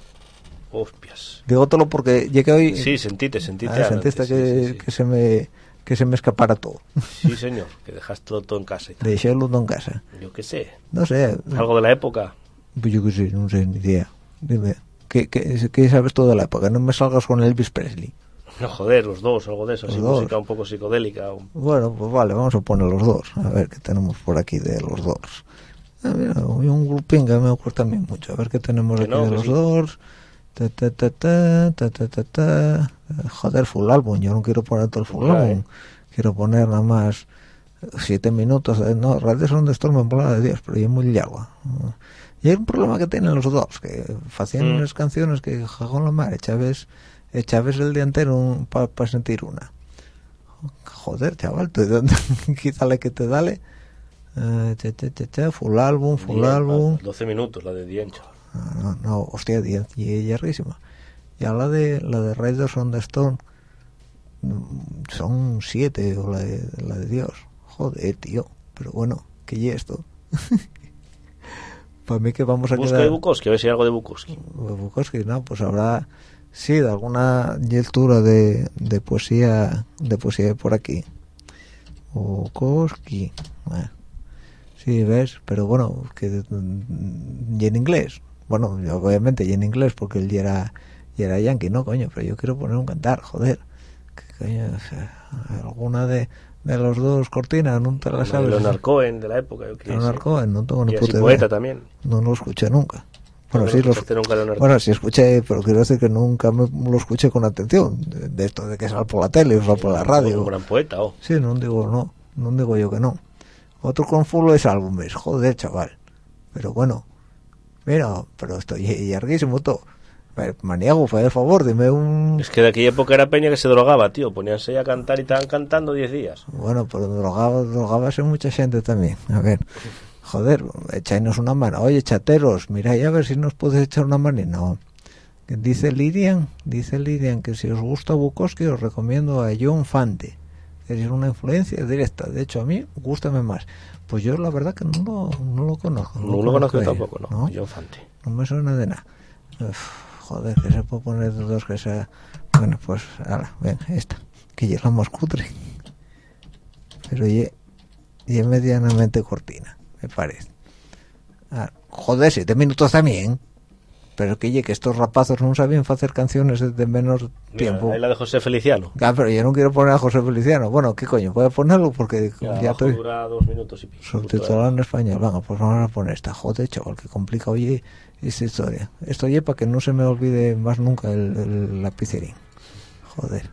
Hostias. Dígotelo porque llegué hoy... Sí, sentite, sentite. Ah, sentiste sí, que, sí, sí. que se me que se me escapara todo. Sí, señor, que dejas todo, todo en casa. Dejé el en casa. Yo qué sé, No sé, algo de la época. pues yo qué sé, no sé, ni idea. Dime, ¿qué, qué, qué sabes todo de la época? No me salgas con Elvis Presley. No, joder, los dos, algo de eso, así, dos. música un poco psicodélica. Bueno, pues vale, vamos a poner los dos. A ver qué tenemos por aquí de los dos. Mira, hay un grupín que me gusta a mí mucho. A ver qué tenemos Que aquí no, de los sí. dos. Ta, ta, ta, ta, ta, ta, ta, ta. Eh, Joder, full álbum. Yo no quiero poner todo el full álbum. Quiero poner nada más eh, siete minutos. de- no, Radio Son de Storm en bola de Dios, pero yo muy largo. Y hay un problema que tienen los dos, que hacían Mm. unas canciones que jagón la mar, echabes, echabes el día entero para sentir una joder chaval quítale que te dale Eh, che, che, che, full álbum full álbum 12 minutos, la de Diencho. Ah, no, no hostia 10 y es larguísima ya la de la de Raiders on the Stone. Son siete o la de, la de Dios. Joder tío. Pero bueno ¿qué y esto. Para mí que vamos a Busca quedar de Bukowski, a ver si hay algo de Bukowski. Bukowski, no, pues habrá sí de alguna lectura de, de poesía de poesía por aquí. Bukowski bueno, sí ves pero bueno que y en inglés. Bueno obviamente y en inglés porque él ya era era yankee no coño pero yo quiero poner un cantar joder que coño o alguna de, de los dos cortinas no te la sabes Leonard Cohen de la época, yo creo. Leonard Cohen, no tengo ni puta idea. poeta también. no lo escuché nunca bueno No sí lo nunca, bueno, sí escuché, pero quiero decir que nunca me lo escuché con atención. De, de esto de que sale por la tele o sale por la radio. Un gran poeta, oh. Sí, no digo no, no digo yo que no. Otro con full es álbumes, joder, chaval. Pero bueno, mira, pero estoy larguísimo todo. Maniego, por favor, dime un... Es que de aquella época era peña que se drogaba, tío. Poníanse a cantar y estaban cantando 10 días. Bueno, pero drogaba, drogabase mucha gente también. A ver, joder, echáis una mano. Oye, chateros, mira a ver si nos puedes echar una mano. Y no. Dice Lirian, dice Lirian que si os gusta Bukowski os recomiendo a John Fante. Es una influencia directa. De hecho, a mí, gústame más. Pues yo la verdad que no lo, no lo conozco. No lo conozco tampoco, ¿no? ¿no? John Fante. No me suena de nada. Uf, joder, que se puede poner de dos que sea. Bueno, pues, ala, ven, esta. Que ya más cutre. Pero ya, ya medianamente cortina, me parece. Ah, joder, siete minutos también. Pero que ye, que estos rapazos no sabían hacer canciones de, de menos Mira, tiempo. ahí la de José Feliciano. Ah, pero yo no quiero poner a José Feliciano. Bueno, ¿qué coño? Voy a ponerlo porque Ya, ya, estoy dura dos minutos y pico. subtitulado en español. Venga, pues vamos a poner esta. Joder, chaval, que complica oye esta historia. Esto oye para que no se me olvide más nunca el, el lapicerín. Joder.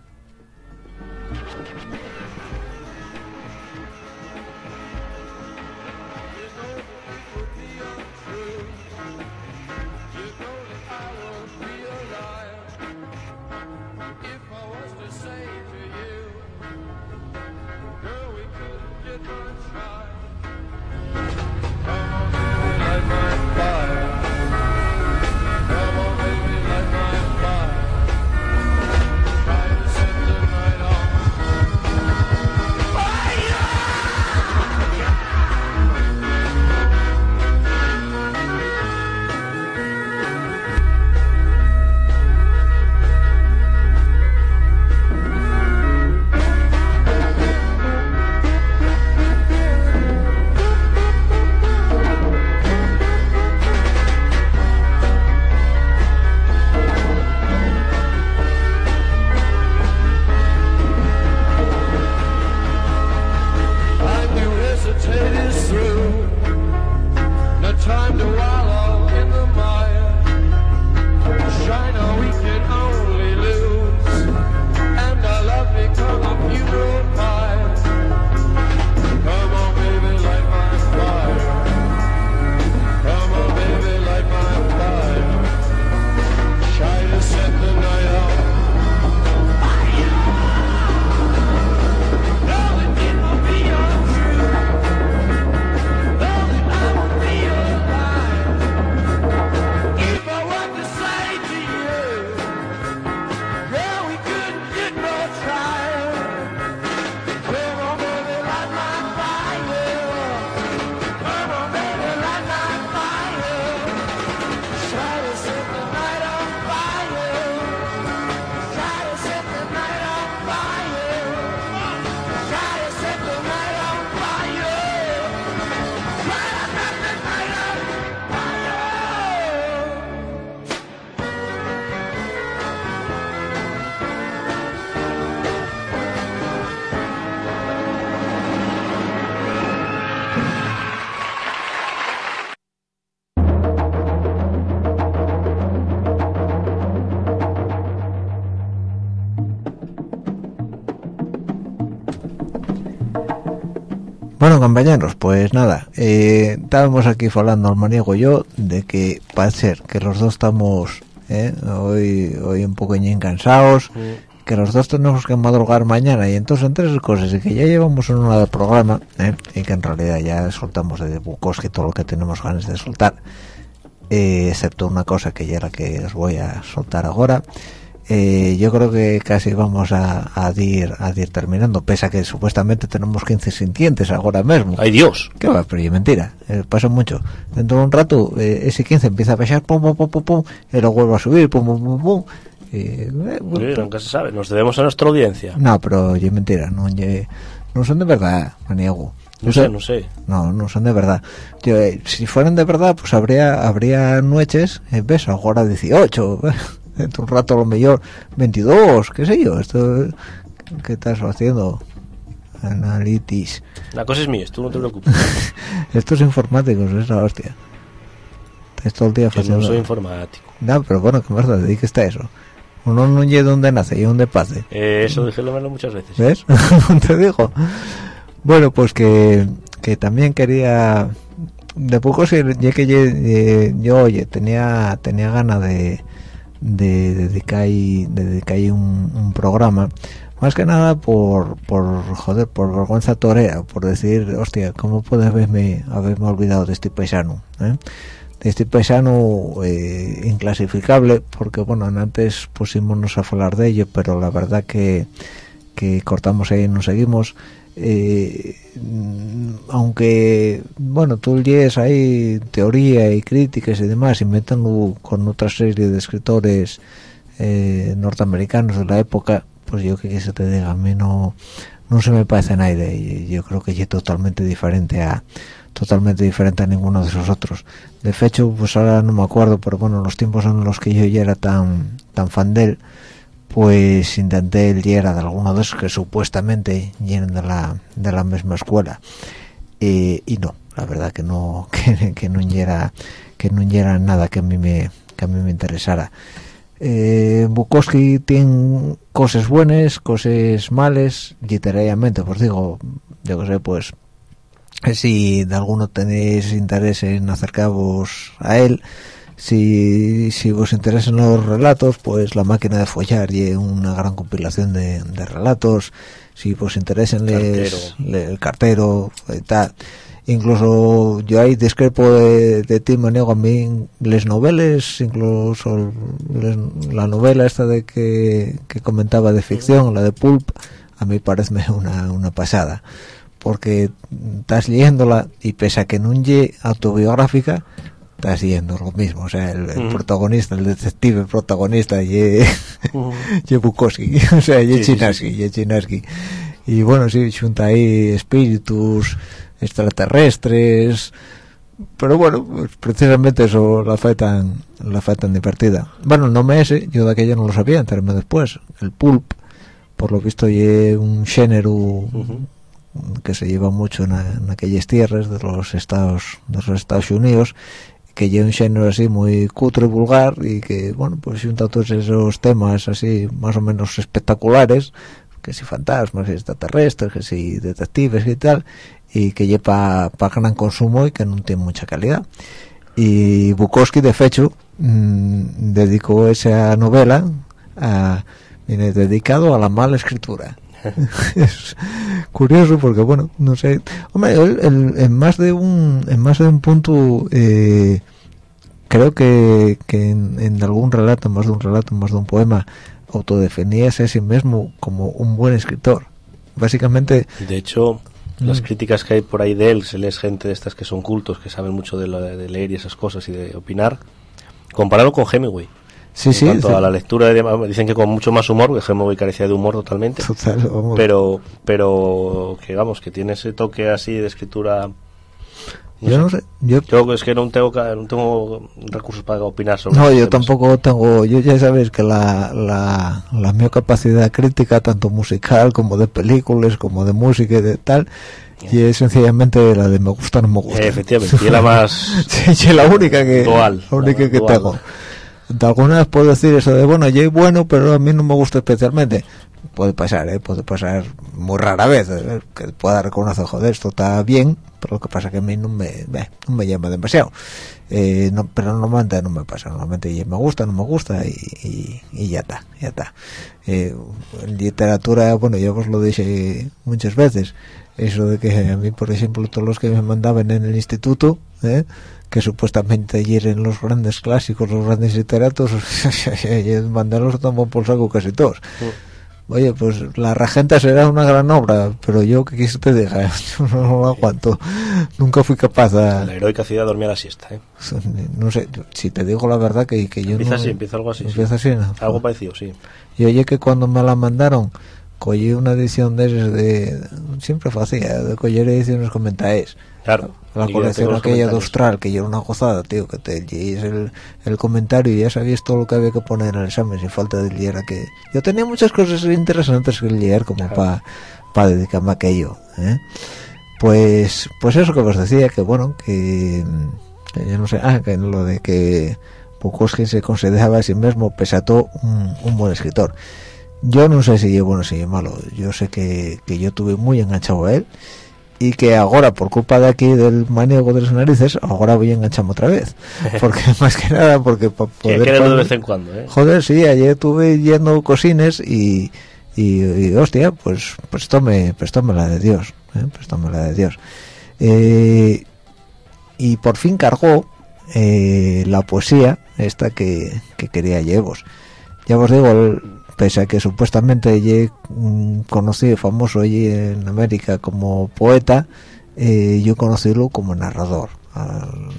Bueno, compañeros, pues nada, eh, estábamos aquí hablando al maniego y yo de que parece ser que los dos estamos eh, hoy hoy un poco cansados, que los dos tenemos que madrugar mañana y entonces entre esas cosas y que ya llevamos una hora de programa eh, y que en realidad ya soltamos de Bukowski todo lo que tenemos ganas de soltar, eh, excepto una cosa que ya era que os voy a soltar ahora. Eh, yo creo que casi vamos a, a, ir, a ir terminando, pese a que supuestamente tenemos 15 sintientes ahora mismo. ¡Ay Dios! ¿Qué va? Pero es mentira, eh, pasa mucho. Dentro de un rato eh, ese 15 empieza a bajar, pum, pum, pum, pum, pum, y luego vuelve a subir, pum, pum, pum, pum. Y, eh, Sí, nunca se sabe, nos debemos a nuestra audiencia. no, pero es mentira, no, no son de verdad, maniego. No sé, no sé. No, no son de verdad. Yo, eh, si fueran de verdad, pues habría habría nueces, eh, ves, ahora 18, dentro de un rato a lo mejor 22, qué sé yo, esto, ¿qué estás haciendo? Analitis. La cosa es mía, tú no te preocupes. Estos informáticos es la hostia. Estás todo el día que no soy informático. No, pero bueno, ¿qué más da? Dedíquese a eso. Uno no llega donde nace y donde pase. Eh, eso dije lo menos muchas veces. ¿Ves? Te digo. Bueno, pues que, que también quería... De poco si ya que eh, yo, oye, tenía tenía ganas de, de de ahí un, un programa más que nada por, por joder por vergüenza torera por decir hostia cómo puede haberme haberme olvidado de este paisano eh? de este paisano eh, inclasificable porque bueno antes pusimos a hablar de ello pero la verdad que que cortamos ahí y nos seguimos eh, aunque bueno tú lees ahí teoría y críticas y demás y métanlo con otra serie de escritores eh, norteamericanos de la época pues yo que, que se te diga a mí no se me parece nada yo creo que es totalmente diferente a totalmente diferente a ninguno de esos otros. De hecho pues ahora no me acuerdo pero bueno los tiempos en los que yo ya era tan tan fan de él pues intenté el era de alguno de esos que supuestamente vienen de la de la misma escuela. Eh, y no la verdad que no que, no era que no era nada que a mí me que a mí me interesara. Eh, Bukowski tiene cosas buenas cosas malas literariamente pues digo yo que sé pues si de alguno tenéis interés en acercaros a él si, si os interesan los relatos pues la máquina de follar y una gran compilación de, de relatos. Si os interesan les- el cartero y tal. Incluso yo ahí discrepo de, de ti manego. A mí les noveles incluso les- la novela esta de que, que comentaba de ficción la de pulp a mí parece una, una pasada. Porque estás leyéndola y pese a que no es autobiográfica estás leyendo lo mismo o sea el, el protagonista el detective protagonista y Bukowski, o sea, y Sí, sí, Chinaski, y Chinaski. Y bueno, sí, junta ahí espíritus extraterrestres, pero bueno, pues precisamente eso la fue tan, la fue tan divertida. Bueno, no me ese, yo de aquello no lo sabía, enterarme después. El pulp, por lo visto, es un género que se lleva mucho en, en aquellas tierras de los Estados, de los Estados Unidos que lleva un género así muy cutre vulgar y que bueno pues junta todos esos temas así más o menos espectaculares que si fantasmas extraterrestres que si detectives y tal y que lleva para gran consumo y que no tiene mucha calidad. Y Bukowski de hecho mm, dedicó esa novela a viene dedicado a la mala escritura es curioso porque bueno no sé hombre en más de un en más de un punto eh, creo que, que en, en algún relato más de un relato más de un poema autodefiníase a sí mismo como un buen escritor básicamente De hecho, las Mm. críticas que hay por ahí de él, se lees gente de estas que son cultos, que saben mucho de, lo- de leer y esas cosas y de opinar, compararlo con Hemingway. Sí en sí cuanto sí. a la lectura, dicen que con mucho más humor, que Hemingway carecía de humor totalmente, Total, vamos. pero pero que vamos, que tiene ese toque así de escritura... no yo sé. no sé yo Yo es que no tengo, no tengo recursos para opinar sobre no yo tampoco tengo yo ya sabéis que la la, la mi capacidad crítica tanto musical como de películas como de música y de tal y es sencillamente la de me gusta no me gusta Eh, efectivamente, y es la más... Sí, sí, la única que Dual, la única la más que dual. tengo de alguna vez puedo decir eso de bueno yo bueno pero a mí no me gusta especialmente puede pasar ¿eh? puede pasar muy rara vez ¿eh? que pueda reconocer joder esto está bien pero lo que pasa que a mí no me beh, no me llama demasiado eh, no, pero normalmente no me pasa normalmente me gusta no me gusta y, y, y ya está ya está eh, literatura bueno yo os lo dije muchas veces eso de que a mí por ejemplo todos los que me mandaban en el instituto ¿eh? que supuestamente ayer en los grandes clásicos los grandes literatos mandarlos tomó por saco casi todos Oye, pues La Regenta será una gran obra, pero yo, ¿qué quieres que te diga? Yo no lo aguanto. Nunca fui capaz La de... heroica ciudad dormía la siesta, ¿eh? No sé, si te digo la verdad que, que yo Empieza no... así, empieza algo así. sí. Empieza así, ¿no? Algo parecido, sí. Y oye que cuando me la mandaron, cogí una edición de de... Siempre hacía, de coger ediciones comentáis. Claro. La colección aquella de. Austral, que yo era una gozada, tío, que te leís el, el comentario y ya sabías todo lo que había que poner en el examen sin falta de leer. Que yo tenía muchas cosas interesantes que leer como Claro. para dedicarme a aquello. ¿eh? Pues pues eso que os decía, que bueno, que, que yo no sé, ah, que lo de que Bukowski se consideraba a sí mismo, pese a todo, un, un buen escritor. Yo no sé si es bueno o si es malo. Yo sé que, que yo tuve muy enganchado a él y que ahora por culpa de aquí del maniego de las narices ahora voy a engancharme otra vez porque más que nada porque para poder de vez en cuando, ¿eh? joder sí ayer estuve yendo cosines y, y, y, hostia pues pues tome pues tome la de Dios ¿eh? pues tome la de Dios Eh, y por fin cargó eh, la poesía esta que, que quería llevos ya os digo el- pese a que supuestamente ye mm, conocido famoso allí en América como poeta eh, yo conocílo como narrador.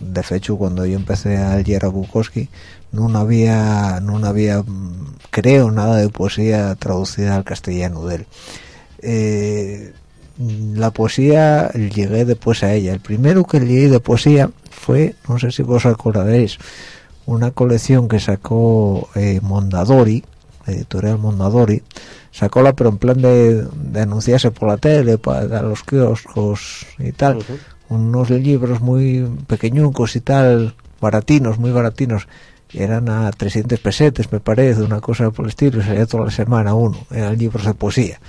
De hecho cuando yo empecé a leer a Bukowski no había no había mm, creo nada de poesía traducida al castellano de él. Eh, la poesía llegué después a ella. El primero que leí de poesía fue no sé si vos acordaréis una colección que sacó eh, Mondadori editorial Mondadori sacóla pero en plan de, de anunciarse por la tele para los kioscos y tal unos libros muy pequeñucos y tal baratinos muy baratinos eran a 300 pesetes me parece una cosa por el estilo y salía toda la semana uno eran libros de poesía.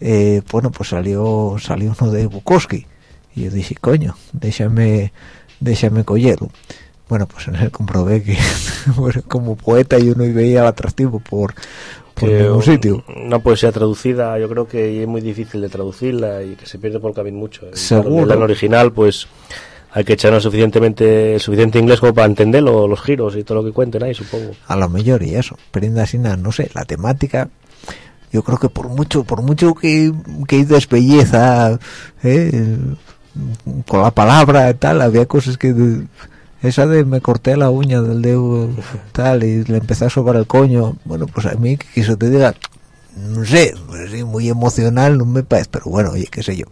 Eh, bueno pues salió salió uno de Bukowski y yo dije coño déjame déjame cogerlo bueno pues en él comprobé que bueno, como poeta yo no veía atractivo por por Que ningún sitio Una poesía traducida, yo creo que es muy difícil de traducirla y que se pierde por el camino mucho. Seguro. En original, pues hay que echarnos suficientemente suficiente inglés como para entenderlo, los giros y todo lo que cuenten ahí, supongo. a lo mejor y eso pero así no sé la temática yo creo que por mucho por mucho que que belleza ¿eh? con la palabra y tal había cosas que esa de me corté la uña del dedo tal y le empecé a sobar el coño bueno pues a mí que eso te diga no sé pues muy emocional no me parece pero bueno oye qué sé yo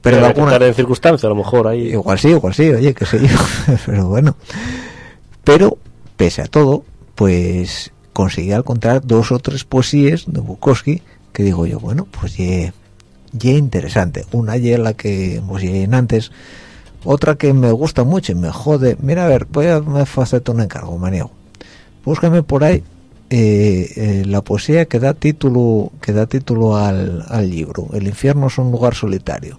pero de alguna estar en circunstancia, a lo mejor ahí. Igual sí, igual sí, oye, qué sé yo, pero bueno. Pero, pese a todo, pues conseguí encontrar dos o tres poesías de Bukowski que digo yo, bueno, pues ye, ye interesante. Una ye la que hemos en antes, otra que me gusta mucho y me jode. Mira, a ver, voy a hacerte un encargo, maniego. Búscame por ahí eh, eh, la poesía que da título que da título al, al libro. El infierno es un lugar solitario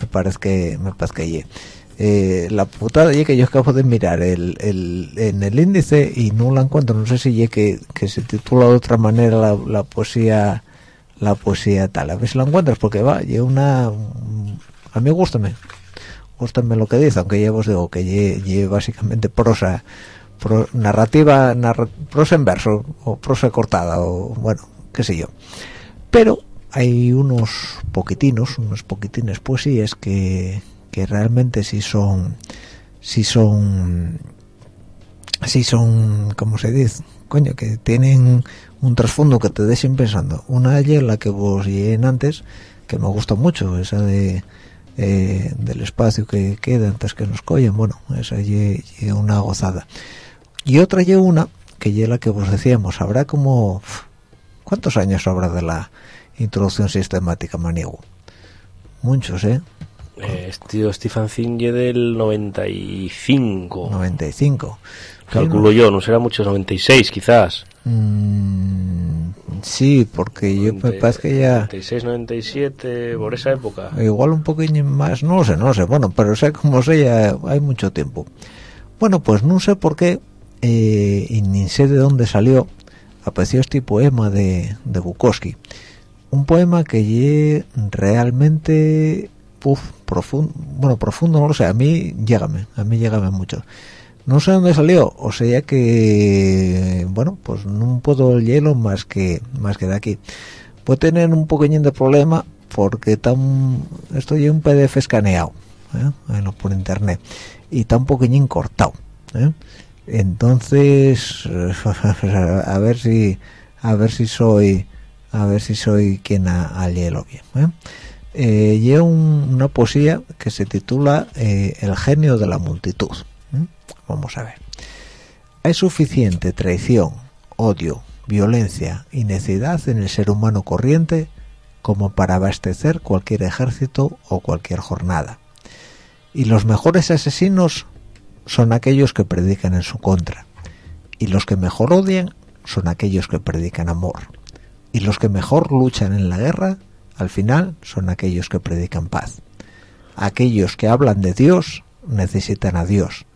me parece que me parece que ye. Eh, la putada ye que yo acabo de mirar el, el, en el índice y no la encuentro no sé si ye que, se titula de otra manera la, la poesía la poesía tal a ver si la encuentras porque va ye una a mí gústame gústame lo que dice aunque ya os digo que ye básicamente prosa pro- narrativa narra- prosa en verso o prosa cortada o bueno qué sé yo. Pero hay unos poquitinos unos poquitines poesías que, que realmente sí son sí son sí son como se dice coño que tienen un trasfondo que te dejen pensando. Una de ellas la que vos en antes que me gusta mucho esa de eh, del espacio que queda antes que nos collen bueno esa ye, ye una gozada y otra ye una que ye la que vos decíamos habrá como ¿cuántos años habrá de la introducción sistemática maniego? Muchos, ¿eh? Eh, este Stephen Zinge del 95. 95. Calculo yo, no será mucho, 96 quizás. Mm, sí, porque yo me parece que ya... 96, 97, por esa época. Igual un poquillo más, no lo sé, no lo sé. Bueno, pero sé como sé, ya hay mucho tiempo. Bueno, pues no sé por qué, eh, y ni sé de dónde salió, apareció este poema de, de Bukowski. Un poema que realmente profundo, bueno, profundo no lo sé, a mí llégame, a mí llégame mucho. No sé dónde salió, o sea que, bueno, pues no puedo el hielo más que más que de aquí. Puedo tener un pequeñín de problema porque tan, estoy un PDF escaneado, ¿eh? por internet, y está un poqueñín cortado. ¿eh? Entonces, a ver si, a ver si soy, a ver si soy quien al hielo bien. ¿eh? eh, lleva una poesía que se titula eh, El genio de la multitud. Vamos a ver. Hay suficiente traición, odio, violencia y necedad en el ser humano corriente como para abastecer cualquier ejército o cualquier jornada. Y los mejores asesinos son aquellos que predican en su contra. Y los que mejor odian son aquellos que predican amor. Y los que mejor luchan en la guerra al final son aquellos que predican paz. Aquellos que hablan de Dios necesitan a Dios.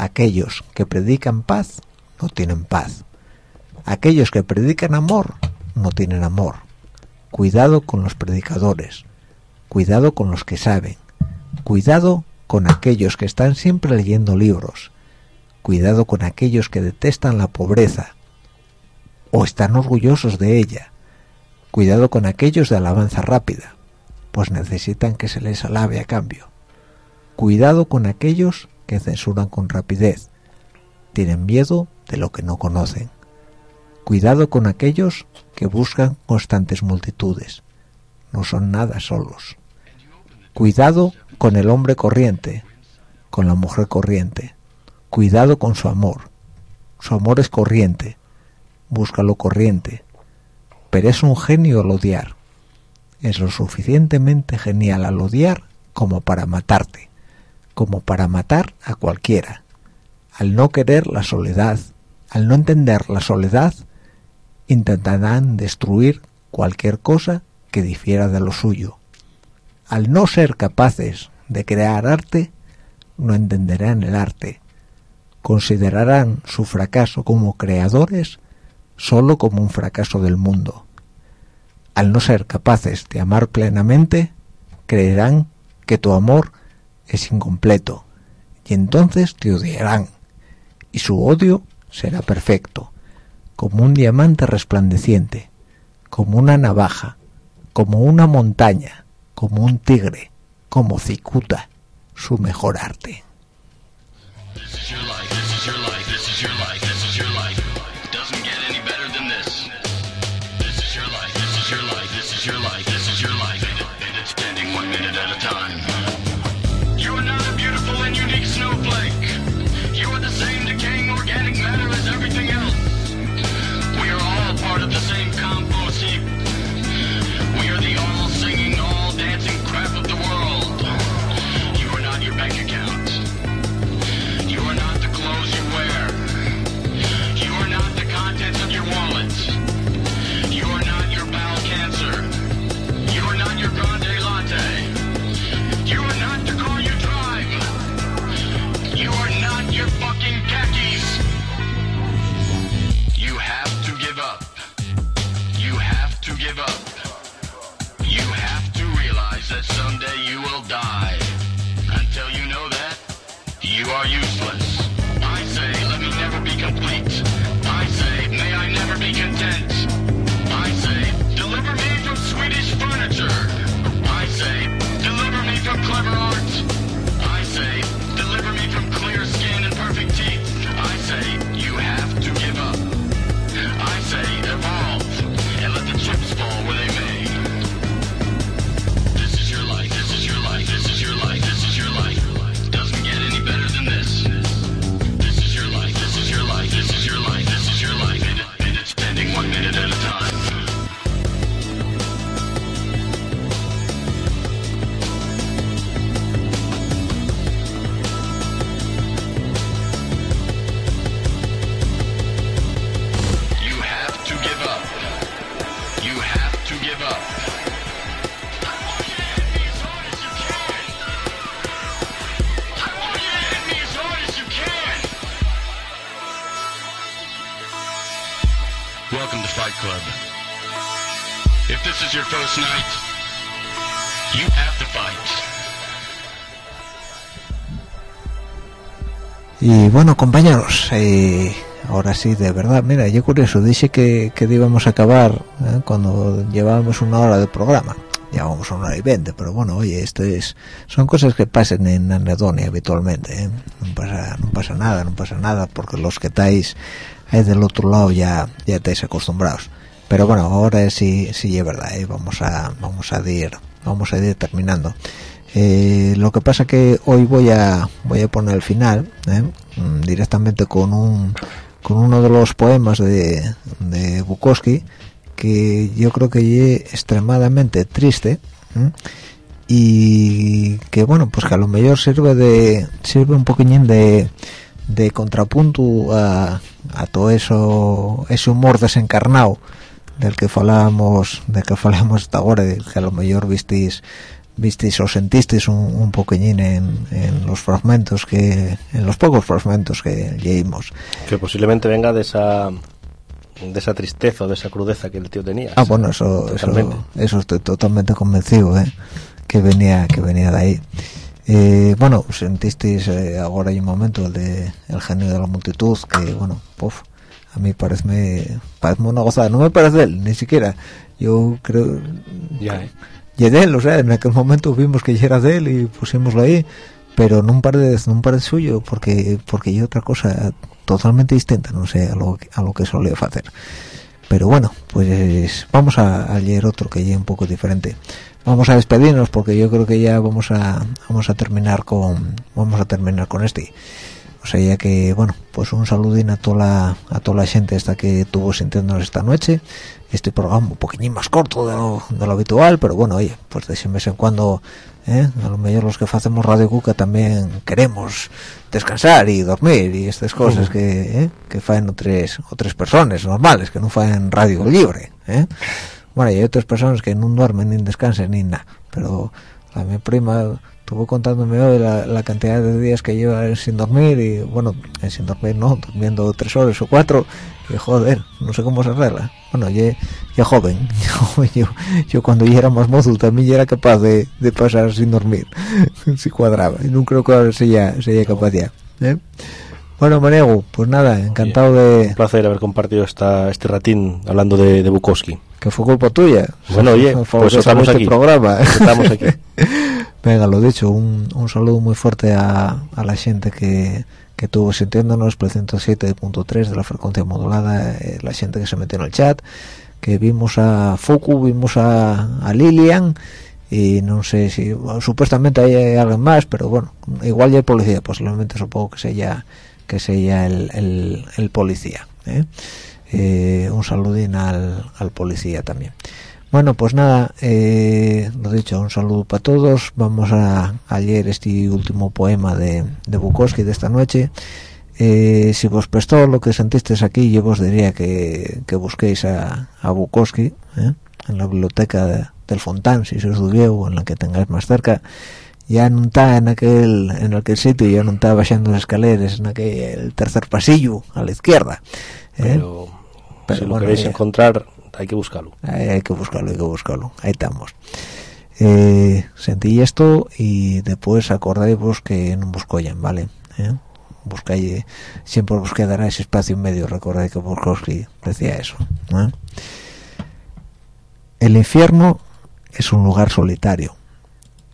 Aquellos que predican paz no tienen paz. Aquellos que predican amor no tienen amor. Cuidado con los predicadores. Cuidado con los que saben. Cuidado con aquellos que están siempre leyendo libros. Cuidado con aquellos que detestan la pobreza o están orgullosos de ella Cuidado con aquellos de alabanza rápida, pues necesitan que se les alabe a cambio. Cuidado con aquellos que censuran con rapidez, tienen miedo de lo que no conocen. Cuidado con aquellos que buscan constantes multitudes, no son nada solos. Cuidado con el hombre corriente, con la mujer corriente. Cuidado con su amor. Su amor es corriente, busca lo corriente, pero es un genio al odiar. Es lo suficientemente genial al odiar como para matarte, como para matar a cualquiera. Al no querer la soledad, al no entender la soledad, intentarán destruir cualquier cosa que difiera de lo suyo. Al no ser capaces de crear arte, no entenderán el arte. Considerarán su fracaso como creadores solo como un fracaso del mundo. Al no ser capaces de amar plenamente, creerán que tu amor es incompleto y entonces te odiarán y su odio será perfecto, como un diamante resplandeciente, como una navaja, como una montaña, como un tigre, como cicuta, su mejor arte. Bueno, compañeros, eh, ahora sí, de verdad, mira, yo curioso, dije que, que íbamos a acabar eh, cuando llevábamos una hora de programa. Llevábamos una hora y veinte, pero bueno, oye, esto es, son cosas que pasan en Anedonia habitualmente, ¿eh? no, pasa, no pasa nada, no pasa nada, porque los que estáis ahí del otro lado ya, ya estáis acostumbrados. Pero bueno, ahora sí, sí es verdad, ¿eh? vamos a, vamos a ir, vamos a ir terminando. Eh, lo que pasa que hoy voy a voy a poner el final ¿eh? Mm, directamente con un con uno de los poemas de, de Bukowski que yo creo que es extremadamente triste y que bueno pues que a lo mejor sirve de sirve un poquillín de, de contrapunto a, a todo eso ese humor desencarnado del que falábamos del que falábamos hasta ahora que a lo mejor visteis visteis o sentisteis un, un poquillín en, en, los fragmentos que en los pocos fragmentos que leímos. Que posiblemente venga de esa de esa tristeza o de esa crudeza que el tío tenía. Ah bueno eso eso, eso, estoy totalmente convencido ¿eh? que venía que venía de ahí. Eh, bueno sentisteis eh, ahora hay un momento el de el genio de la multitud que bueno puff, a mí parece parece una gozada. No me parece él ni siquiera. Yo creo ya eh y de él, o sea, en aquel momento vimos que ya era de él y pusimoslo ahí, pero no un par de no un par de suyo, porque porque hay otra cosa totalmente distinta, no sé, a lo, a lo que solía hacer. Pero bueno, pues vamos a, a leer otro que ya un poco diferente. Vamos a despedirnos porque yo creo que ya vamos a vamos a terminar con vamos a terminar con este. O sea, ya que, bueno, pues un saludín a toda la, a toda la gente esta que tuvo sintiéndonos esta noche. Este programa un poquitín más corto de lo, de lo habitual, pero bueno, oye, pues de vez en cuando, ¿eh? a lo mejor los que hacemos Radio Cuca también queremos descansar y dormir y estas cosas uh -huh. que, ¿eh? que faen otras, otras personas normales, que no faen radio libre, ¿eh? Bueno, y hay otras personas que no duermen ni descansan ni nada, pero la mi prima estuvo contándome hoy la, la, cantidad de días que lleva sin dormir y bueno, sin dormir no, durmiendo tres horas o cuatro y joder, no sé cómo se arregla. Bueno, yo, yo joven, yo, yo, cuando ya era más mozo también ya era capaz de, de pasar sin dormir, si cuadraba, y no creo que ahora sea, sea capaz ya. ¿eh? Bueno, Manego, pues nada, encantado de... Un placer haber compartido esta, este ratín hablando de, de Bukowski. Que fue culpa tuya. Bueno, oye, pues estamos este aquí. programa. Estamos aquí. Venga, lo dicho, un, un saludo muy fuerte a, a la gente que, que tuvo sintiéndonos por 107.3 de la frecuencia modulada, eh, la gente que se metió en el chat, que vimos a Fuku, vimos a, Lilian y no sé si supuestamente hay alguien más, pero bueno, igual ya hay policía, posiblemente supongo que sea que sea el, el, el policía. ¿eh? Eh, un saludín al, al policía también. Bueno, pues nada, eh, lo dicho, un saludo para todos. Vamos a, a leer este último poema de, de Bukowski de esta noche. Eh, si vos prestó lo que sentisteis aquí, yo os diría que, que busquéis a, a Bukowski ¿eh? en la biblioteca de, del Fontán, si sois de o en la que tengáis más cerca. Ya no está en aquel, en aquel sitio, ya no está bajando las escaleras, en aquel el tercer pasillo a la izquierda. Pero, Pero si lo queréis ya. encontrar, hay que buscarlo. Hay, que buscarlo, hay que buscarlo. Ahí estamos. Eh, sentí esto y después acordáis que no buscoyan, ¿vale? ¿Eh? Buscáis, siempre os quedará ese espacio en medio, recordáis que Bukowski decía eso. ¿eh? El infierno es un lugar solitario.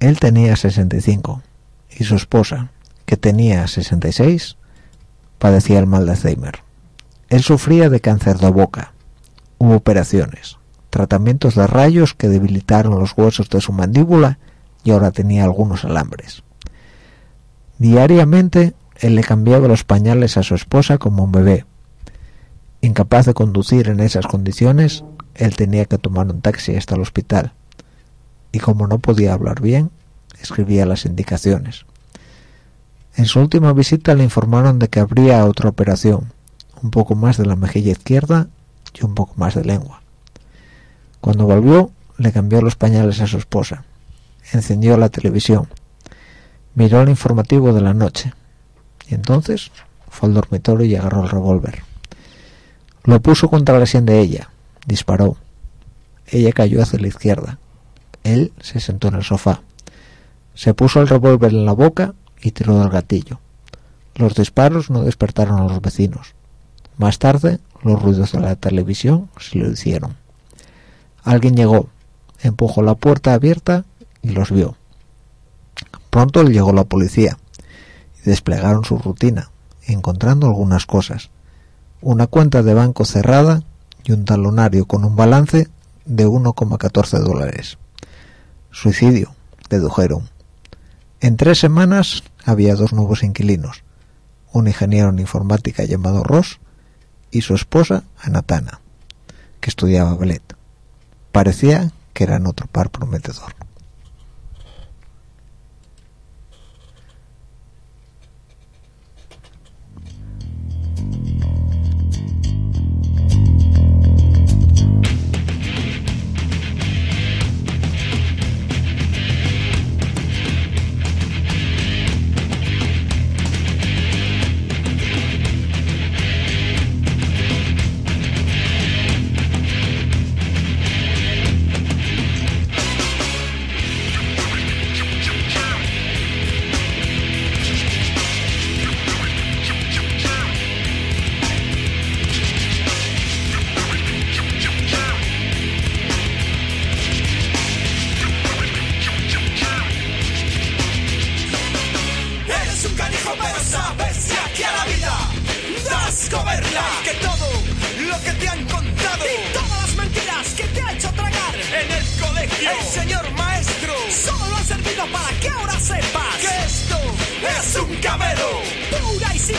Él tenía 65 y su esposa, que tenía 66, padecía el mal de Alzheimer. Él sufría de cáncer de boca hubo operaciones, tratamientos de rayos que debilitaron los huesos de su mandíbula y ahora tenía algunos alambres. Diariamente él le cambiaba los pañales a su esposa como un bebé. Incapaz de conducir en esas condiciones, él tenía que tomar un taxi hasta el hospital. Y como no podía hablar bien, escribía las indicaciones. En su última visita le informaron de que habría otra operación, un poco más de la mejilla izquierda y un poco más de lengua. Cuando volvió, le cambió los pañales a su esposa, encendió la televisión, miró el informativo de la noche, y entonces fue al dormitorio y agarró el revólver. Lo puso contra la sien de ella, Disparó. Ella cayó hacia la izquierda. Él se sentó en el sofá. Se puso el revólver en la boca y tiró del gatillo. Los disparos no despertaron a los vecinos. Más tarde, los ruidos de la televisión se lo hicieron. Alguien llegó, empujó la puerta abierta y los vio. Pronto llegó la policía y desplegaron su rutina, encontrando algunas cosas. Una cuenta de banco cerrada y un talonario con un balance de 1,14 dólares. Suicidio, dedujeron. En tres semanas había dos nuevos inquilinos, un ingeniero en informática llamado Ross y su esposa Anatana, que estudiaba ballet. Parecía que eran otro par prometedor.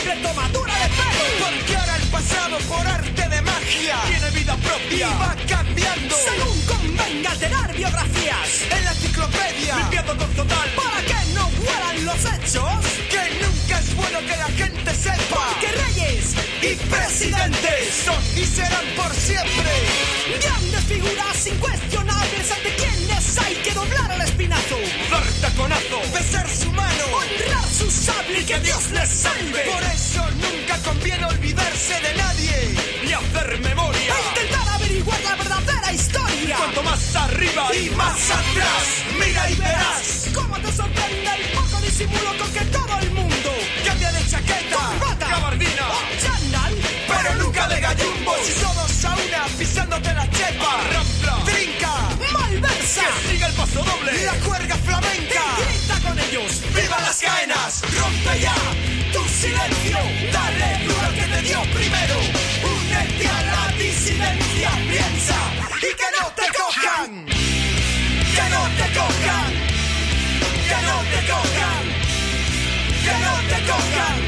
Pura y simple tomadura de pelo. Porque el pasado, por arte de magia, tiene vida propia y va cambiando. Según convenga tener biografías en la enciclopedia, limpiando con total para que no huelan los hechos. Que nunca es bueno que la gente sepa que reyes y presidentes son y serán por siempre. Grandes figuras incuestionables ante quienes hay que doblar el espinazo. Dar taconazo, besar su mano, honrar su sable y que Dios les salve. Por eso nunca conviene olvidarse de nadie ni hacer memoria. E intentar averiguar la verdadera historia. Cuanto más arriba y más atrás, mira y verás cómo te sorprende el poco disimulo con que todo el mundo chaqueta, corbata, gabardina o chándal, pero nunca de gallumbo. Si todos a una pisándote la chepa, rampla, trinca, malversa, que siga el paso doble, la cuerda flamenca, grita con ellos, viva las caenas, rompe ya tu silencio, dale al que te dio primero, únete a la disidencia, piensa y que no te cojan, que no te cojan, que no te cojan, que no te cojan.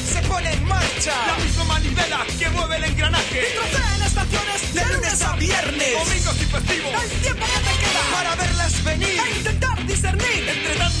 pone en marcha. La misma manivela que mueve el engranaje. Y trocea en estaciones de lunes a viernes. Domingos y festivos. El tiempo que te queda. Para verlas venir. E intentar discernir. Entre tanta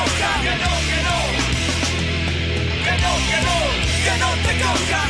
Que no, que no, que no, que no, que no te cojan.